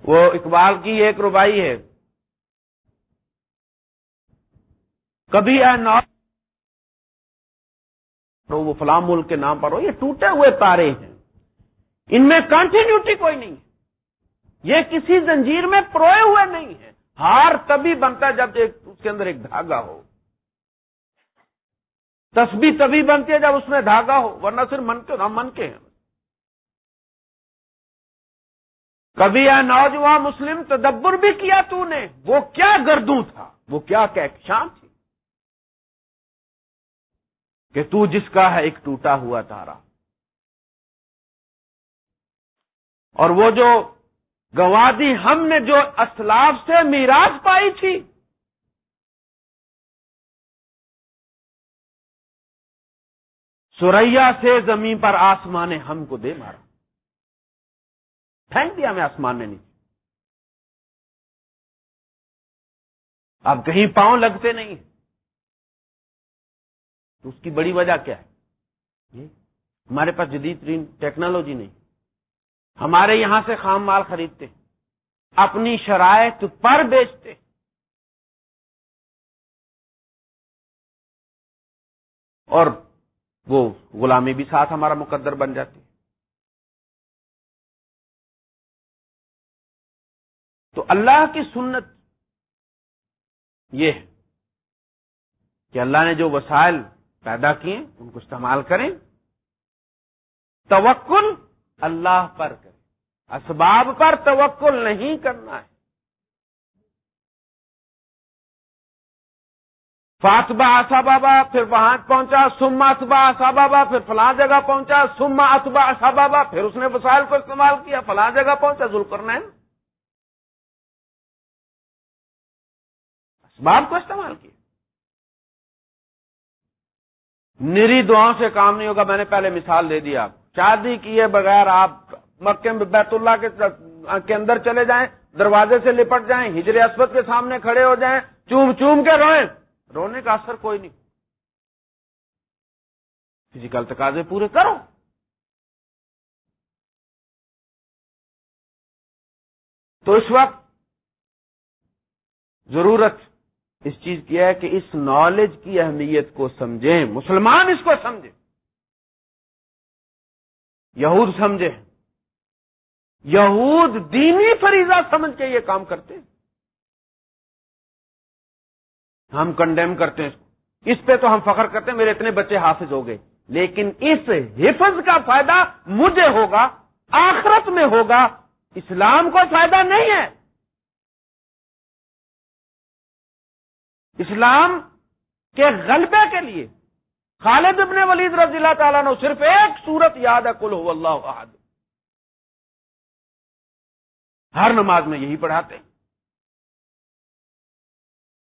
وہ اقبال کی ایک ربائی ہے۔ کبھی نو وہ فلاں ملک کے نام پر ہو، یہ ٹوٹے ہوئے تارے ہیں۔ ان میں کنٹینیوٹی کوئی نہیں ہے۔ یہ کسی زنجیر میں پروئے ہوئے نہیں ہے۔ ہار تبھی بنتا ہے جب ایک اس کے اندر ایک دھاگا ہو۔ تسبی تبھی بنتی ہے جب اس میں دھاگا ہو، ورنہ صرف من کے، ہم من کے ہیں۔ کبھی ہے نوجوان مسلم تدبر بھی کیا تو نے؟ وہ کیا گردوں تھا؟ وہ کیا کہان تھی؟ کہ تو جس کا ہے ایک ٹوٹا ہوا تارا۔ اور وہ جو گوادی ہم نے جو اسلاف سے میراث پائی تھی۔ سوریا سے زمین پر آسمان نے ہم کو دے مارا۔ پھینک دیا ہمیں آسمان نے نہیں اب کہیں پاؤں لگتے نہیں تو اس کی بڑی وجہ کیا ہے؟ ہمارے پاس جدید ترین ٹیکنالوجی نہیں۔ ہمارے یہاں سے خام مال خریدتے اپنی شرائط پر بیچتے اور وہ غلامی بھی ساتھ ہمارا مقدر بن جاتی تو اللہ کی سنت یہ ہے کہ اللہ نے جو وسائل پیدا کیے، ان کو استعمال کریں۔ توکل اللہ پر کریں اسباب پر توکل نہیں کرنا ہے۔ فاتبہ آسا بابا، پھر وہاں پہنچا سما اتبا آسا بابا، پھر فلاں جگہ پہنچا سما اتبا آسا بابا، پھر اس نے وسائل کو استعمال کیا، فلاں جگہ پہنچا ذل کرنا اسباب کو استعمال کیا۔ نری دعاؤں سے کام نہیں ہوگا، میں نے پہلے مثال دے دی آپ شادی کیے بغیر آپ مکے بیت اللہ کے اندر چلے جائیں، دروازے سے لپٹ جائیں، ہجر اسپت کے سامنے کھڑے ہو جائیں، چوم چوم کے روئیں۔ رونے کا اثر کوئی نہیں۔ فزیکل تقاضے پورے کرو۔ تو اس وقت ضرورت اس چیز کی ہے کہ اس نالج کی اہمیت کو سمجھیں، مسلمان اس کو سمجھیں۔ یہود سمجھے یہود دینی فریضہ سمجھ کے یہ کام کرتے ہم کنڈیم کرتے ہیں اس کو۔ اس پہ تو ہم فخر کرتے ہیں، میرے اتنے بچے حافظ ہو گئے۔ لیکن اس حفظ کا فائدہ مجھے ہوگا، آخرت میں ہوگا۔ اسلام کو فائدہ نہیں ہے۔ اسلام کے غلبے کے لیے خالد ابن ولید رضی اللہ تعالیٰ نے صرف ایک صورت یاد ہے کل ہو اللہ احد۔ ہر نماز میں یہی پڑھاتے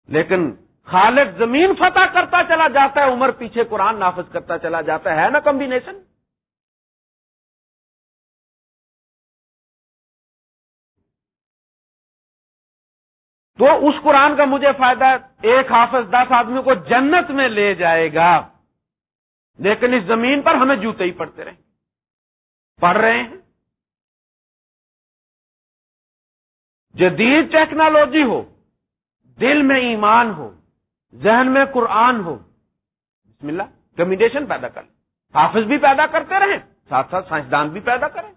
لیکن خالد زمین فتح کرتا چلا جاتا ہے، عمر پیچھے قرآن نافذ کرتا چلا جاتا ہے نا کمبینیشن تو اس قرآن کا مجھے فائدہ ایک حافظ دس آدمی کو جنت میں لے جائے گا۔ لیکن اس زمین پر ہمیں جوتے ہی پڑتے رہیں پڑھ رہے ہیں جدید ٹیکنالوجی ہو دل میں ایمان ہو ذہن میں قرآن ہو بسم اللہ کمیونیکیشن پیدا کر حافظ بھی پیدا کرتے رہیں ساتھ ساتھ سائنسدان بھی پیدا کریں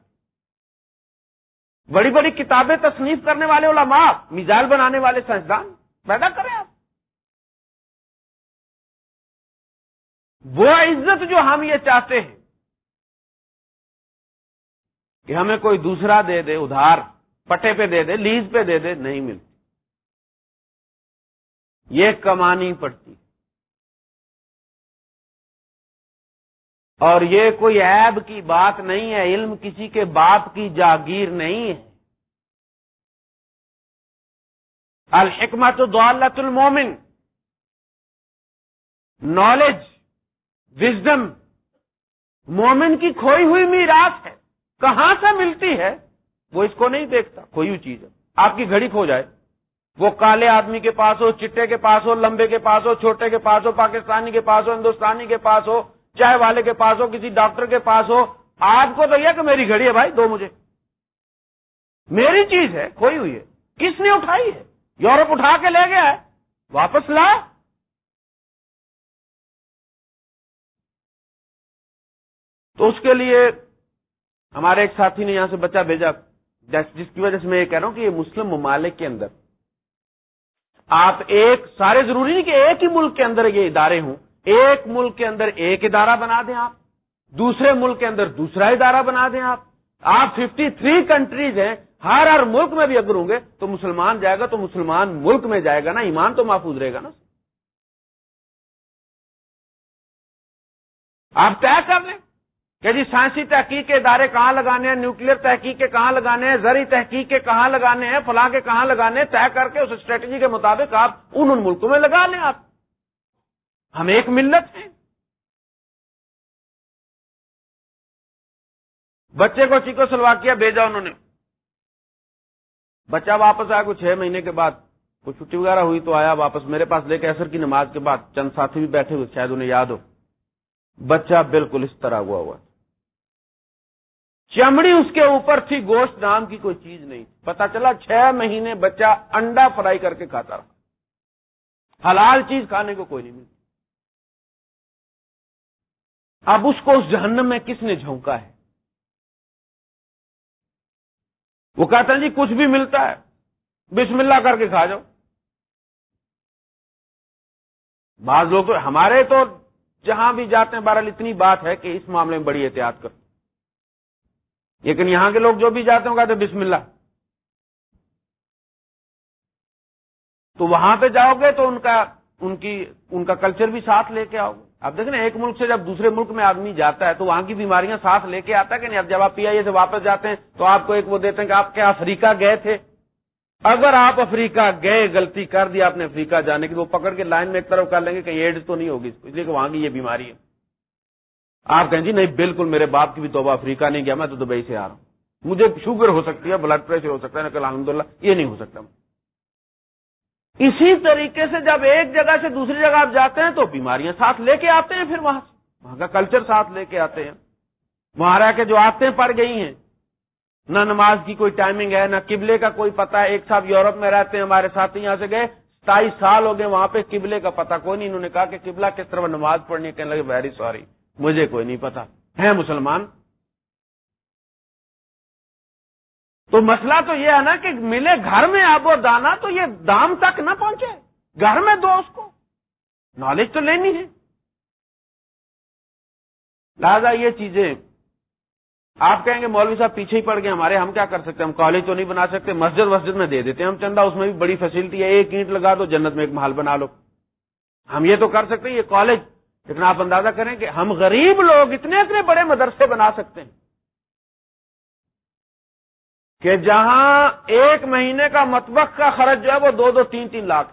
بڑی بڑی کتابیں تصنیف کرنے والے علماء میزائل بنانے والے سائنسدان پیدا کریں آپ وہ عزت جو ہم یہ چاہتے ہیں کہ ہمیں کوئی دوسرا دے دے، ادھار، پٹے پہ دے دے، لیز پہ دے دے، نہیں ملتی۔ یہ کمانی پڑتی۔ اور یہ کوئی عیب کی بات نہیں ہے، علم کسی کے باپ کی جاگیر نہیں ہے۔ الحکمت دولت المومن۔ نالج وزڈم مومن کی کھوئی ہوئی میراث ہے. کہاں سے ملتی ہے؟ وہ اس کو نہیں دیکھتا. کوئی چیز ہے. آپ کی گھڑی کھو جائے. وہ کالے آدمی کے پاس ہو، چٹے کے پاس ہو، لمبے کے پاس ہو، چھوٹے کے پاس ہو، پاکستانی کے پاس ہو، ہندوستانی کے پاس ہو، چائے والے کے پاس ہو، کسی ڈاکٹر کے پاس ہو. آپ کو تو یہ کہ میری گھڑی ہے بھائی، دو مجھے. میری چیز ہے، کھوئی ہوئی ہے. کس نے اٹھائی ہے؟ یورپ اٹھا کے لے گیا ہے. واپس لا. تو اس کے لیے ہمارے ایک ساتھی نے یہاں سے بچہ بھیجا۔ جس کی وجہ سے میں یہ کہہ رہا ہوں کہ یہ مسلم ممالک کے اندر آپ ایک سارے ضروری نہیں کہ ایک ہی ملک کے اندر یہ ادارے ہوں۔ ایک ملک کے اندر ایک ادارہ بنا دیں آپ۔ دوسرے ملک کے اندر دوسرا ادارہ بنا دیں آپ۔ آپ ففٹی تھری کنٹریز ہیں۔ ہر ہر ملک میں بھی اگر ہوں گے تو مسلمان جائے گا تو مسلمان ملک میں جائے گا نا۔ ایمان تو محفوظ رہے گا نا۔ آپ طے کر لیں۔ کہ جی سائنسی تحقیق کے ادارے کہاں لگانے ہیں؟ نیوکلیر تحقیق کے کہاں لگانے ہیں؟ زرعی تحقیق کے کہاں لگانے ہیں؟ فلاں کے کہاں لگانے ہیں؟ طے کر کے اس اسٹریٹجی کے مطابق آپ ان ان ملکوں میں لگا لیں آپ۔ ہم ایک ملت ہیں۔ بچے کو چیکو سلوا کیا، بھیجا انہوں نے۔ بچہ واپس آیا کچھ چھ مہینے کے بعد۔ کچھ چھٹی وغیرہ ہوئی تو آیا واپس میرے پاس لے کے اثر کی نماز کے بعد۔ چند ساتھی بھی بیٹھے ہوئے، شاید انہیں یاد ہو۔ بچہ بالکل اس طرح ہوا ہوا۔ چمڑی اس کے اوپر تھی، گوشت نام کی کوئی چیز نہیں پتا چلا چھ مہینے بچہ انڈا فرائی کر کے کھاتا رہا۔ حلال چیز کھانے کو کوئی نہیں ملتی اب اس کو اس جہنم میں کس نے جھونکا ہے؟ وہ کہتے ہیں جی کچھ بھی ملتا ہے۔ بسم اللہ کر کے کھا جاؤ۔ بعض لوگ تو ہمارے تو جہاں بھی جاتے ہیں، بہرحال اتنی بات ہے کہ اس معاملے میں بڑی احتیاط کر لیکن یہاں کے لوگ جو بھی جاتے ہیں کہتے ہیں بسم اللہ۔ تو وہاں پہ جاؤ گے تو ان کا، ان کی، ان کا کلچر بھی ساتھ لے کے آؤ گے۔ اب دیکھیں ایک ملک سے جب دوسرے ملک میں آدمی جاتا ہے تو وہاں کی بیماریاں ساتھ لے کے آتا ہے کہ نہیں، اب جب آپ پی آئی اے سے واپس جاتے ہیں تو آپ کو ایک وہ دیتے ہیں کہ آپ کیا افریقہ گئے تھے؟ اگر آپ افریقہ گئے، غلطی کر دی آپ نے افریقہ جانے کی، وہ پکڑ کے لائن میں ایک طرف کر لیں گے کہ ایڈز تو نہیں ہوگی، اس لیے کہ وہاں کی یہ بیماری ہے۔ آپ کہیں جی نہیں، بالکل میرے باپ کی بھی توبہ افریقہ نہیں گیا میں تو دبئی سے آ رہا ہوں۔ مجھے شوگر ہو سکتی ہے، بلڈ پریشر ہو سکتا ہے الحمد للہ یہ نہیں ہو سکتا۔ اسی طریقے سے جب ایک جگہ سے دوسری جگہ آپ جاتے ہیں تو بیماریاں ساتھ لے کے آتے ہیں پھر وہاں سے۔ وہاں کا کلچر ساتھ لے کے آتے ہیں۔ وہاں رہ کے جو آتے پڑ گئی ہیں۔ نہ نماز کی کوئی ٹائمنگ ہے، نہ قبلے کا کوئی پتا ہے ایک صاحب یورپ میں رہتے ہیں، ہمارے ساتھی یہاں سے گئے، ستائیس سال ہو گئے وہاں پہ، قبلے کا پتا کوئی نہیں۔ انہوں نے کہا کہ قبلہ کس طرح نماز پڑھنی کہنے لگے ویری سوری مجھے کوئی نہیں پتا۔ ہے مسلمان؟ تو مسئلہ تو یہ ہے نا کہ ملے گھر میں آب و دانا تو یہ دام تک نہ پہنچے۔ گھر میں دو اس کو۔ نالج تو لینی ہے۔ لہذا یہ چیزیں۔ آپ کہیں گے مولوی صاحب پیچھے ہی پڑ گئے، ہمارے ہم کیا کر سکتے ہم کالج تو نہیں بنا سکتے، مسجد مسجد میں دے دیتے ہیں۔ ہم چندہ، اس میں بھی بڑی فیسلٹی ہے، ایک اینٹ لگا دو، جنت میں ایک محل بنا لو۔ ہم یہ تو کر سکتے ہیں، یہ کالج لیکن آپ اندازہ کریں کہ ہم غریب لوگ اتنے اتنے بڑے مدرسے بنا سکتے ہیں کہ جہاں ایک مہینے کا مطبخ کا خرچ جو ہے وہ دو دو تین تین لاکھ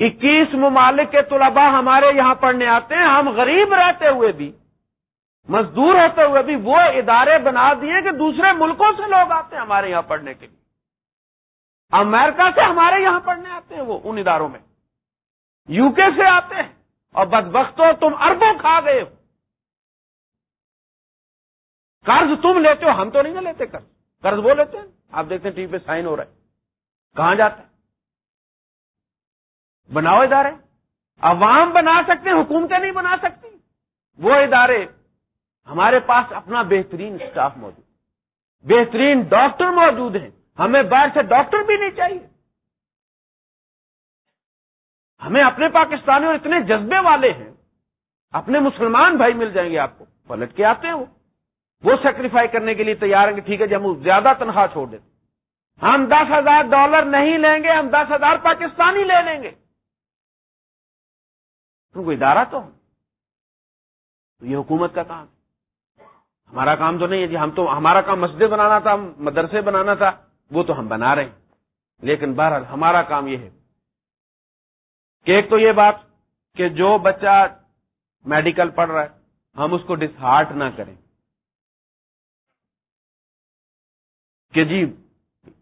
اکیس ممالک کے طلباء ہمارے یہاں پڑھنے آتے ہیں ہم غریب رہتے ہوئے بھی مزدور ہوتے ہوئے بھی وہ ادارے بنا دیے کہ دوسرے ملکوں سے لوگ آتے ہیں ہمارے یہاں پڑھنے کے لیے۔ امریکہ سے ہمارے یہاں پڑھنے آتے ہیں وہ ان اداروں میں۔ یو کے سے آتے ہیں اور بدبختوں تم اربوں کھا گئے ہو۔ قرض تم لیتے ہو، ہم تو نہیں نہ لیتے قرض۔ قرض وہ لیتے ہیں۔ آپ دیکھتے ہیں ٹی وی پہ سائن ہو رہا ہے۔ کہاں جاتے ہیں؟ بناؤ ادارے۔ عوام بنا سکتے ہیں، حکومتیں نہیں بنا سکتی۔ وہ ادارے، ہمارے پاس اپنا بہترین اسٹاف موجود۔ بہترین ڈاکٹر موجود ہیں۔ ہمیں باہر سے ڈاکٹر بھی نہیں چاہیے۔ ہمیں اپنے پاکستانی اور اتنے جذبے والے ہیں، اپنے مسلمان بھائی مل جائیں گے آپ کو، پلٹ کے آتے ہیں وہ۔ وہ سیکریفائی کرنے کے لیے تیار ہیں کہ ٹھیک ہے جب ہم زیادہ تنخواہ چھوڑ دیتے ہم دس ہزار ڈالر نہیں لیں گے، ہم دس ہزار پاکستانی لے لیں گے۔ تم کو ادارہ تو یہ حکومت کا کام ہمارا کام تو نہیں ہے جی ہم تو، ہمارا کام مسجد بنانا تھا مدرسے بنانا تھا، وہ تو ہم بنا رہے ہیں۔ لیکن بہرحال ہمارا کام یہ ہے کہ ایک تو یہ بات کہ جو بچہ میڈیکل پڑھ رہا ہے، ہم اس کو ڈسہارٹ نہ کریں۔ کہ جی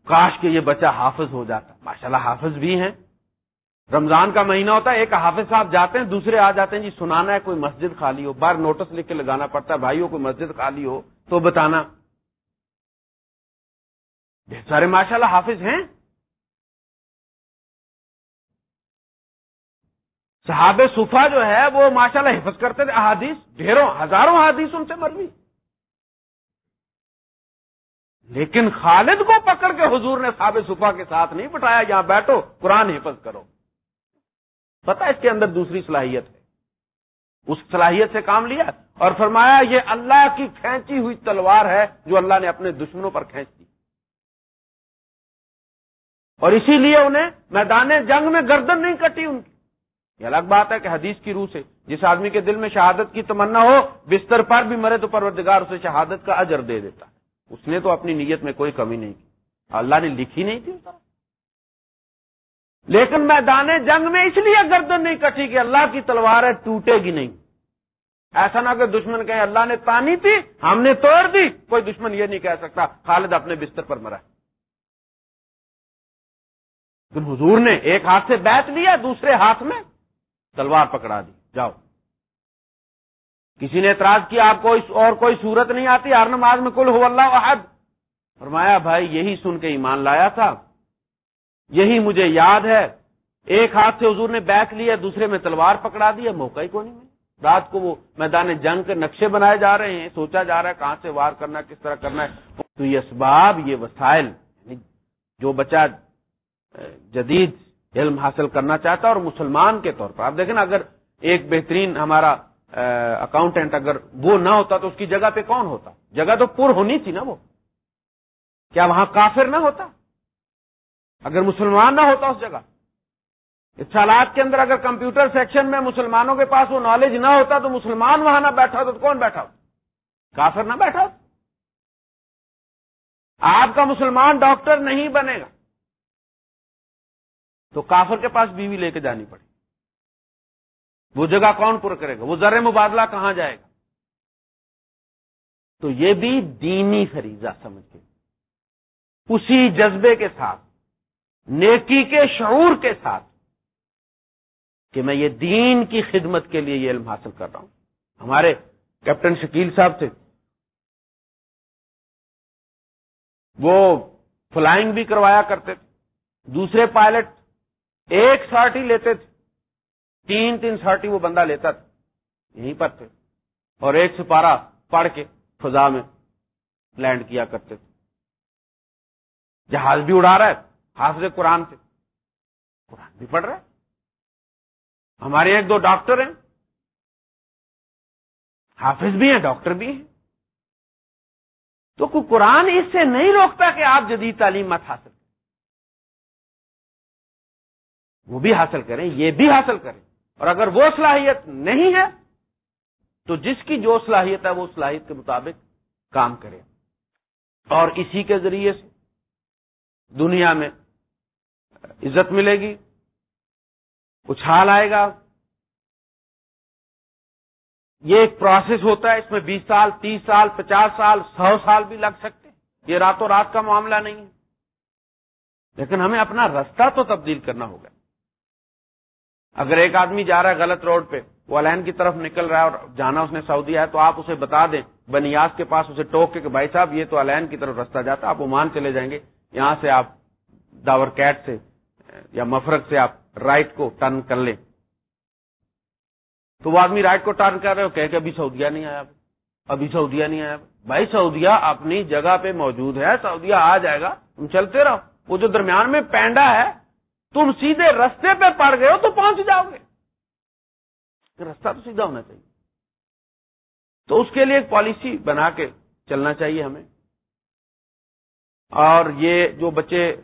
کاش کہ یہ بچہ حافظ ہو جاتا۔ ماشاءاللہ حافظ بھی ہیں۔ رمضان کا مہینہ ہوتا ہے، ایک حافظ صاحب جاتے ہیں، دوسرے آ جاتے ہیں جی سنانا ہے، کوئی مسجد خالی ہو۔ بار نوٹس لکھ کے لگانا پڑتا ہے بھائیوں کوئی مسجد خالی ہو تو بتانا۔ ڈھیر سارے ماشاء اللہ حافظ ہیں۔ صحاب صفا جو ہے وہ ماشاء اللہ حفظ کرتے تھے احادیث، ڈھیروں، ہزاروں احادیث ان سے مروی۔ لیکن خالد کو پکڑ کے حضور نے صحاب صفا کے ساتھ نہیں بٹایا یہاں بیٹھو، قرآن حفظ کرو۔ پتا اس کے اندر دوسری صلاحیت ہے۔ اس صلاحیت سے کام لیا اور فرمایا، یہ اللہ کی کھینچی ہوئی تلوار ہے جو اللہ نے اپنے دشمنوں پر کھینچ دی۔ اور اسی لیے انہیں میدان جنگ میں گردن نہیں کٹی ان کی۔ یہ الگ بات ہے کہ حدیث کی روح سے جس آدمی کے دل میں شہادت کی تمنا ہو، بستر پر بھی مرے تو پروردگار اسے شہادت کا اجر دے دیتا اس نے تو اپنی نیت میں کوئی کمی نہیں کی۔ اللہ نے لکھی نہیں تھی لیکن میدان جنگ میں اس لیے گردن نہیں کٹی کہ اللہ کی تلوار ہے ٹوٹے گی نہیں۔ ایسا نہ کہ دشمن کہے اللہ نے تانی تھی، ہم نے توڑ دی۔ کوئی دشمن یہ نہیں کہہ سکتا، خالد اپنے بستر پر مرا حضور نے ایک ہاتھ سے بیٹھ لیا، دوسرے ہاتھ میں تلوار پکڑا دی۔ جاؤ۔ کسی نے اعتراض کیا، آپ کو اور کوئی صورت نہیں آتی؟ ہر نماز میں کل ہو اللہ واحد فرمایا، بھائی، یہی سن کے ایمان لایا تھا۔ یہی مجھے یاد ہے۔ ایک ہاتھ سے حضور نے بیٹھ لیا دوسرے میں تلوار پکڑا دیا موقع ہی کو نہیں رات کو وہ میدان جنگ کے نقشے بنائے جا رہے ہیں۔ سوچا جا رہا ہے کہاں سے وار کرنا کس طرح کرنا ہے۔ تو یہ اسباب، یہ وسائل یعنی جو بچہ جدید علم حاصل کرنا چاہتا ہے اور مسلمان کے طور پر۔ آپ دیکھیں نا، اگر ایک بہترین ہمارا اکاؤنٹنٹ اگر وہ نہ ہوتا تو اس کی جگہ پہ کون ہوتا؟ جگہ تو پور ہونی تھی نا وہ۔ کیا وہاں کافر نہ ہوتا؟ اگر مسلمان نہ ہوتا اس جگہ۔ اطلاعات کے اندر اگر کمپیوٹر سیکشن میں مسلمانوں کے پاس وہ نالج نہ ہوتا تو مسلمان وہاں نہ بیٹھا تو کون بیٹھا؟ ہو کافر نہ بیٹھا۔ آپ کا مسلمان ڈاکٹر نہیں بنے گا۔ تو کافر کے پاس بیوی لے کے جانی پڑے۔ وہ جگہ کون پر کرے گا؟ وہ ذر مبادلہ کہاں جائے گا؟ تو یہ بھی دینی فریضہ سمجھ کے۔ اسی جذبے کے ساتھ، نیکی کے شعور کے ساتھ کہ میں یہ دین کی خدمت کے لیے یہ علم حاصل کر رہا ہوں۔ ہمارے کیپٹن شکیل صاحب تھے۔ وہ فلائنگ بھی کروایا کرتے تھے۔ دوسرے پائلٹ ایک ساٹھی لیتے تھے۔ تین تین ساٹھی وہ بندہ لیتا تھا۔ یہیں پر تھے۔ اور ایک سپارہ پڑھ کے فضا میں لینڈ کیا کرتے تھے۔ جہاز بھی اڑا رہا ہے۔ حافظ قرآن سے قرآن بھی پڑھ رہا ہے۔ ہمارے ایک دو ڈاکٹر ہیں۔ حافظ بھی ہیں، ڈاکٹر بھی ہیں۔ تو کوئی قرآن اس سے نہیں روکتا کہ آپ جدید تعلیم مت حاصل وہ بھی حاصل کریں یہ بھی حاصل کریں اور اگر وہ صلاحیت نہیں ہے تو جس کی جو صلاحیت ہے وہ صلاحیت کے مطابق کام کرے اور اسی کے ذریعے سے دنیا میں عزت ملے گی اچھال آئے گا۔ یہ ایک پروسیس ہوتا ہے، اس میں بیس سال، تیس سال، پچاس سال، سو سال بھی لگ سکتے یہ راتوں رات کا معاملہ نہیں ہے۔ لیکن ہمیں اپنا رستہ تو تبدیل کرنا ہوگا۔ اگر ایک آدمی جا رہا ہے غلط روڈ پہ، وہ الین کی طرف نکل رہا ہے اور جانا اس نے سعودی ہے، تو آپ اسے بتا دیں۔ بنیاز کے پاس اسے ٹوک کے کہ بھائی صاحب، یہ تو الین کی طرف رستہ جاتا، آپ عمان چلے جائیں گے۔ یہاں سے آپ داور کیٹ سے یا مفرق سے آپ رائٹ کو ٹرن کر لیں۔ تو وہ آدمی رائٹ کو ٹرن کر رہے ہو کہ ابھی سعودیہ نہیں آیا۔ ابھی سعودیہ نہیں آیا۔ بھائی سعودیہ اپنی جگہ پہ موجود ہے، سعودیہ آ جائے گا، تم چلتے رہو۔ وہ جو درمیان میں پینڈا ہے تم سیدھے رستے پہ پڑ گئے ہو تو پہنچ جاؤ گے۔ رستہ تو سیدھا ہونا چاہیے۔ تو اس کے لیے ایک پالیسی بنا کے چلنا چاہیے ہمیں۔ اور یہ جو بچے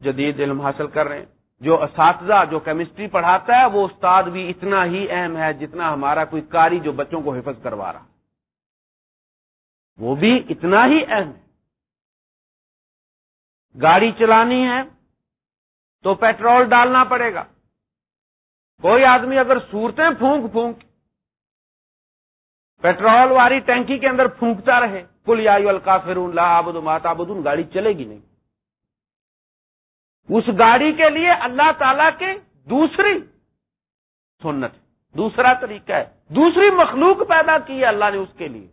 جدید علم حاصل کر رہے ہیں، جو اساتذہ، جو کیمسٹری پڑھاتا ہے، وہ استاد بھی اتنا ہی اہم ہے جتنا ہمارا کوئی کاری جو بچوں کو حفظ کروا رہا۔ وہ بھی اتنا ہی اہم۔ ہے گاڑی چلانی ہے تو پیٹرول ڈالنا پڑے گا۔ کوئی آدمی اگر صورتیں پھونک پھونک، پیٹرول والی ٹینکی کے اندر پھونکتا رہے کل یا الکافر اللہ آبد ماتا گاڑی چلے گی نہیں۔ اس گاڑی کے لیے اللہ تعالی کے دوسری سنت، دوسرا طریقہ ہے۔ دوسری مخلوق پیدا کی ہے اللہ نے اس کے لیے۔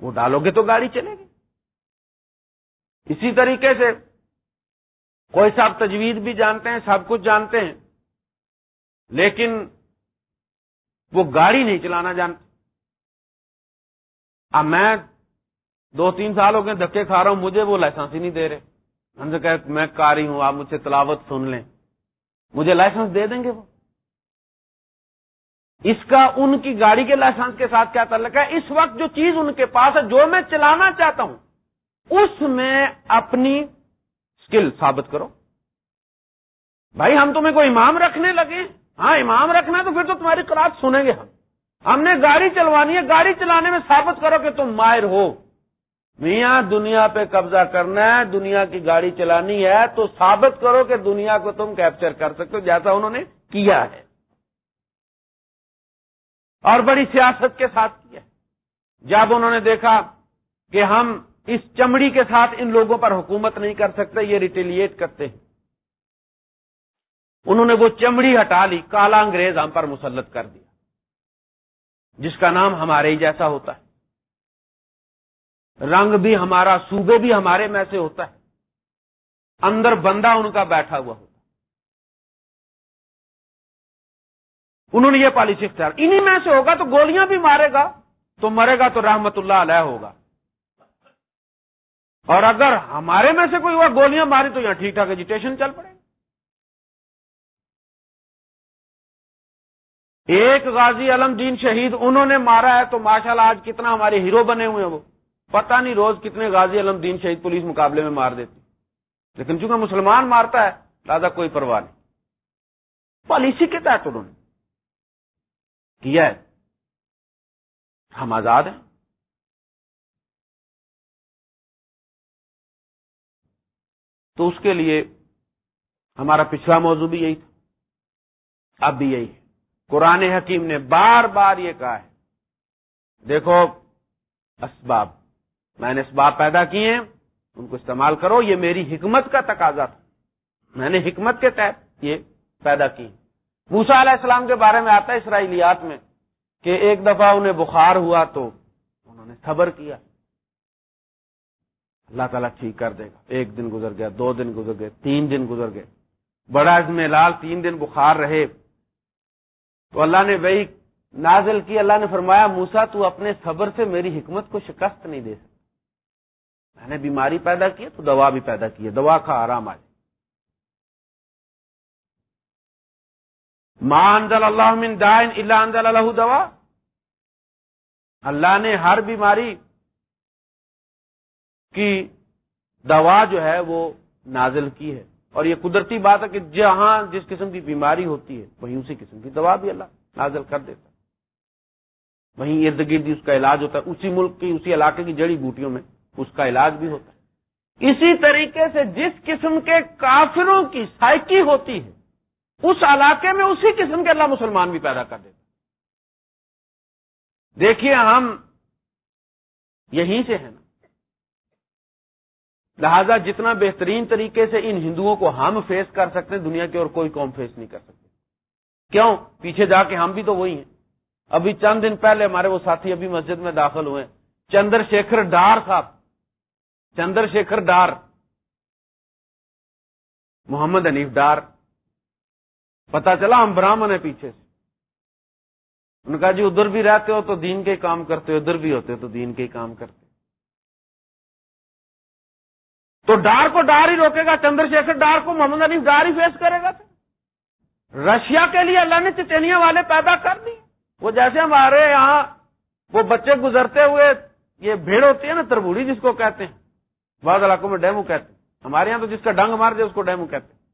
وہ ڈالو گے تو گاڑی چلے گی۔ اسی طریقے سے کوئی صاحب تجویز بھی جانتے ہیں، سب کچھ جانتے ہیں، لیکن وہ گاڑی نہیں چلانا جانتے۔ اب میں دو تین سال ہو گئے دھکے کھا رہا ہوں، مجھے وہ لائسنس ہی نہیں دے رہے۔ ہم سے کہ میں کاری ہوں، آپ مجھ سے تلاوت سن لیں۔ مجھے لائسنس دے دیں گے وہ؟ اس کا ان کی گاڑی کے لائسنس کے ساتھ کیا تعلق ہے؟ اس وقت جو چیز ان کے پاس ہے، جو میں چلانا چاہتا ہوں، اس میں اپنی اسکل ثابت کرو۔ بھائی ہم تمہیں کوئی امام رکھنے لگے؟ ہاں امام رکھنا ہے تو پھر تو تمہاری کلاس سنیں گے ہم۔ ہم نے گاڑی چلوانی ہے، گاڑی چلانے میں ثابت کرو کہ تم ماہر ہو۔ میاں، دنیا پہ قبضہ کرنا ہے، دنیا کی گاڑی چلانی ہے تو ثابت کرو کہ دنیا کو تم کیپچر کر سکتے ہو، جیسا انہوں نے کیا ہے۔ اور بڑی سیاست کے ساتھ کیا۔ جب انہوں نے دیکھا کہ ہم اس چمڑی کے ساتھ ان لوگوں پر حکومت نہیں کر سکتے، یہ ریٹیلیٹ کرتے ہیں۔ انہوں نے وہ چمڑی ہٹا لی، کالا انگریز ہم پر مسلط کر دیا۔ جس کا نام ہمارے ہی جیسا ہوتا ہے۔ رنگ بھی ہمارا، صوبے بھی ہمارے میں سے ہوتا ہے۔ اندر بندہ ان کا بیٹھا ہوا ہوتا انہوں نے یہ پالیسی اختیار، انہی میں سے ہوگا تو گولیاں بھی مارے گا، تو مرے گا تو رحمت اللہ علیہ ہوگا۔ اور اگر ہمارے میں سے کوئی ہوا، گولیاں ماری تو یہاں ٹھیک ٹھاک ایجوٹیشن چل پڑے۔ ایک غازی علم دین شہید، انہوں نے مارا ہے تو ماشاءاللہ آج کتنا ہمارے ہیرو بنے ہوئے ہیں وہ۔ پتہ نہیں روز کتنے غازی علم دین شہید پولیس مقابلے میں مار دیتی لیکن چونکہ مسلمان مارتا ہے، لہٰذا کوئی پرواہ نہیں۔ پالیسی کے تحت انہوں نے کیا ہے۔ ہم آزاد ہیں۔ تو اس کے لیے ہمارا پچھلا موضوع بھی یہی تھا۔ اب بھی یہی ہے۔ قرآن حکیم نے بار بار یہ کہا ہے۔ دیکھو، اسباب۔ میں نے اسباب پیدا کیے ہیں، ان کو استعمال کرو۔ یہ میری حکمت کا تقاضا تھا۔ میں نے حکمت کے تحت یہ پیدا کی موسا علیہ السلام کے بارے میں آتا ہے اسرائیلیات میں کہ ایک دفعہ انہیں بخار ہوا تو انہوں نے صبر کیا۔ اللہ تعالیٰ ٹھیک کر دے گا۔ ایک دن گزر گیا، دو دن گزر گئے، تین دن گزر گئے۔ بڑا میں لال تین دن بخار رہے۔ تو اللہ نے وہی نازل کی، اللہ نے فرمایا موسا تو اپنے صبر سے میری حکمت کو شکست نہیں دے سکتا۔ میں نے بیماری پیدا کی، تو دوا بھی پیدا کی ہے۔ دوا کا آرام آئے ماں انزل اللہ من دائن اللہ انزل اللہ دوا۔ اللہ نے ہر بیماری کی دوا جو ہے وہ نازل کی ہے۔ اور یہ قدرتی بات ہے کہ جہاں جس قسم کی بیماری ہوتی ہے، وہیں اسی قسم کی دوا بھی اللہ نازل کر دیتا وہیں ارد گرد اس کا علاج ہوتا ہے، اسی ملک کی، اسی علاقے کی جڑی بوٹیوں میں اس کا علاج بھی ہوتا ہے۔ اسی طریقے سے جس قسم کے کافروں کی سائکی ہوتی ہے، اس علاقے میں اسی قسم کے اللہ مسلمان بھی پیدا کر دیتا دیکھیے ہم یہیں سے ہیں نا۔ لہذا جتنا بہترین طریقے سے ان ہندوؤں کو ہم فیس کر سکتے ہیں، دنیا کے اور کوئی قوم فیس نہیں کر سکتے کیوں؟ پیچھے جا کے ہم بھی تو وہی ہیں۔ ابھی چند دن پہلے ہمارے وہ ساتھی ابھی مسجد میں داخل ہوئے چندر شیکھر ڈار صاحب۔ چندر شیکھر ڈار۔ محمد انیف ڈار۔ پتا چلا ہم براہمن ہیں پیچھے سے۔ ان کا جی ادھر بھی رہتے ہو تو دین کے کام کرتے ہو، ادھر بھی ہوتے ہو تو دین کے کام کرتے تو ڈار کو ڈار ہی روکے گا، چندر شیخر ڈار کو محمد علی ڈار ہی فیس کرے گا۔ رشیا کے لیے اللہ نے چچینیاں والے پیدا کر دی۔ وہ جیسے ہمارے یہاں وہ بچے گزرتے ہوئے یہ بھیڑ ہوتی ہے نا، تربوڑی جس کو کہتے ہیں۔ بعض علاقوں میں ڈیمو کہتے ہیں۔ ہمارے یہاں تو جس کا ڈنگ مار دے، اس کو ڈیمو کہتے ہیں۔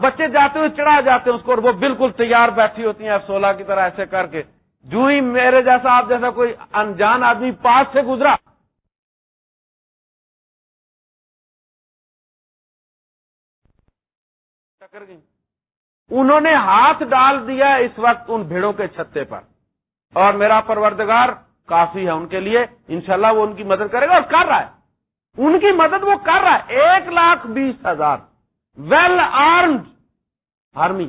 بچے جاتے ہوئے چڑھا جاتے ہیں اس کو اور وہ بالکل تیار بیٹھی ہوتی ہیں ایف سولہ کی طرح ایسے کر کے۔ جو ہی میرے جیسا، آپ جیسا کوئی انجان آدمی پاس سے گزرا ٹکر گئی انہوں نے ہاتھ ڈال دیا اس وقت ان بھیڑوں کے چھتے پر۔ اور میرا پروردگار کافی ہے ان کے لیے، انشاءاللہ وہ ان کی مدد کرے گا اور کر رہا ہے۔ ان کی مدد وہ کر رہا ہے۔ ایک لاکھ بیس ہزار۔ ویل آرمڈ آرمی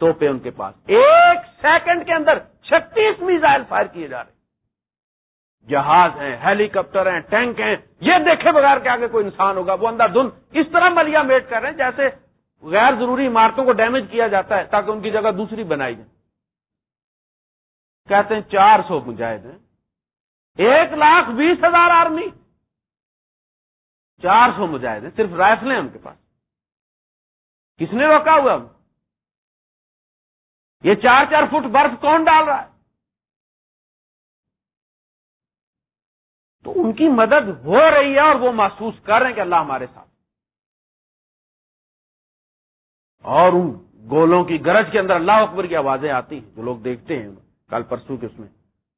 توپے ان کے پاس۔ ایک سیکنڈ کے اندر چھتیس میزائل فائر کیے جا رہے جہاز ہیں ہیلی کاپٹر ہیں، ٹینک ہیں۔ یہ دیکھے بغیر کے آگے کوئی انسان ہوگا، وہ اندر دھن۔ اس طرح ملیا میٹ کر رہے ہیں، جیسے غیر ضروری عمارتوں کو ڈیمیج کیا جاتا ہے تاکہ ان کی جگہ دوسری بنائی جائے۔ کہتے ہیں چار سو مجاہد ہیں۔ ایک لاکھ بیس ہزار آرمی۔ چار سو مجاہد ہیں، صرف رائفلیں ان کے پاس۔ کس نے روکا ہوا؟ یہ چار چار فٹ برف کون ڈال رہا ہے؟ تو ان کی مدد ہو رہی ہے اور وہ محسوس کر رہے ہیں کہ اللہ ہمارے ساتھ اور ان گولوں کی گرج کے اندر اللہ اکبر کی آوازیں آتی ہیں، جو لوگ دیکھتے ہیں کل پرسوں کے اس میں۔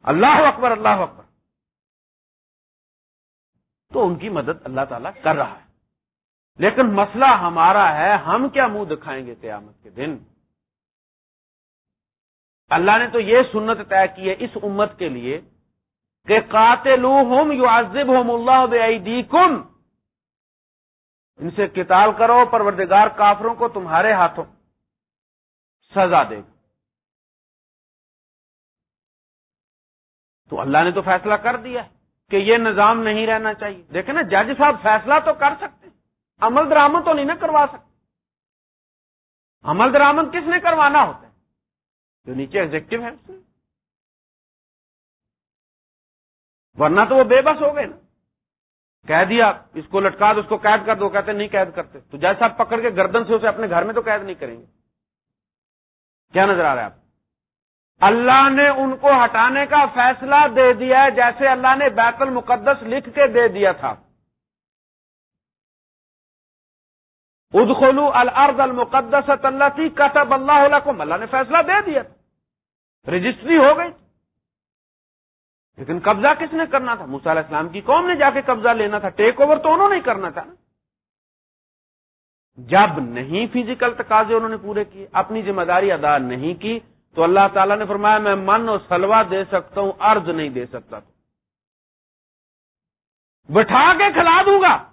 اللہ اکبر اللہ اکبر۔ تو ان کی مدد اللہ تعالیٰ کر رہا ہے۔ لیکن مسئلہ ہمارا ہے، ہم کیا منہ دکھائیں گے قیامت کے دن؟ اللہ نے تو یہ سنت طے کی ہے اس امت کے لیے کہ قاتل ہوم یو عزب ہوم اللہ بے ان سے قتال کرو، پروردگار کافروں کو تمہارے ہاتھوں سزا دے گا۔ تو اللہ نے تو فیصلہ کر دیا کہ یہ نظام نہیں رہنا چاہیے۔ دیکھیں نا، جج صاحب فیصلہ تو کر سکتے عمل درامد تو نہیں نا کروا سکتے۔ عمل درامد کس نے کروانا ہوتا ہے؟ جو نیچے ایگزیکٹو ہے اس میں ورنہ تو وہ بے بس ہو گئے نا۔ کہہ دیا اس کو لٹکا دو، اس کو قید کر دو کہتے نہیں قید کرتے۔ تو جیسا آپ پکڑ کے گردن سے اسے اپنے گھر میں تو قید نہیں کریں گے۔ کیا نظر آ رہا ہے آپ؟ اللہ نے ان کو ہٹانے کا فیصلہ دے دیا ہے جیسے اللہ نے بیت المقدس لکھ کے دے دیا تھا۔ ادخلو الارض المقدس اللہ تھی کتب اللہ کو اللہ نے فیصلہ دے دیا۔ تھا رجسٹری ہو گئی۔ لیکن قبضہ کس نے کرنا تھا؟ علیہ السلام کی قوم نے جا کے قبضہ لینا تھا، ٹیک اوور تو انہوں نے کرنا تھا نا۔ جب نہیں فزیکل تقاضے انہوں نے پورے کیے، اپنی ذمہ داری ادا نہیں کی، تو اللہ تعالیٰ نے فرمایا، میں من اور سلوا دے سکتا ہوں ارض نہیں دے سکتا تو۔ بٹھا کے کھلا دوں گا۔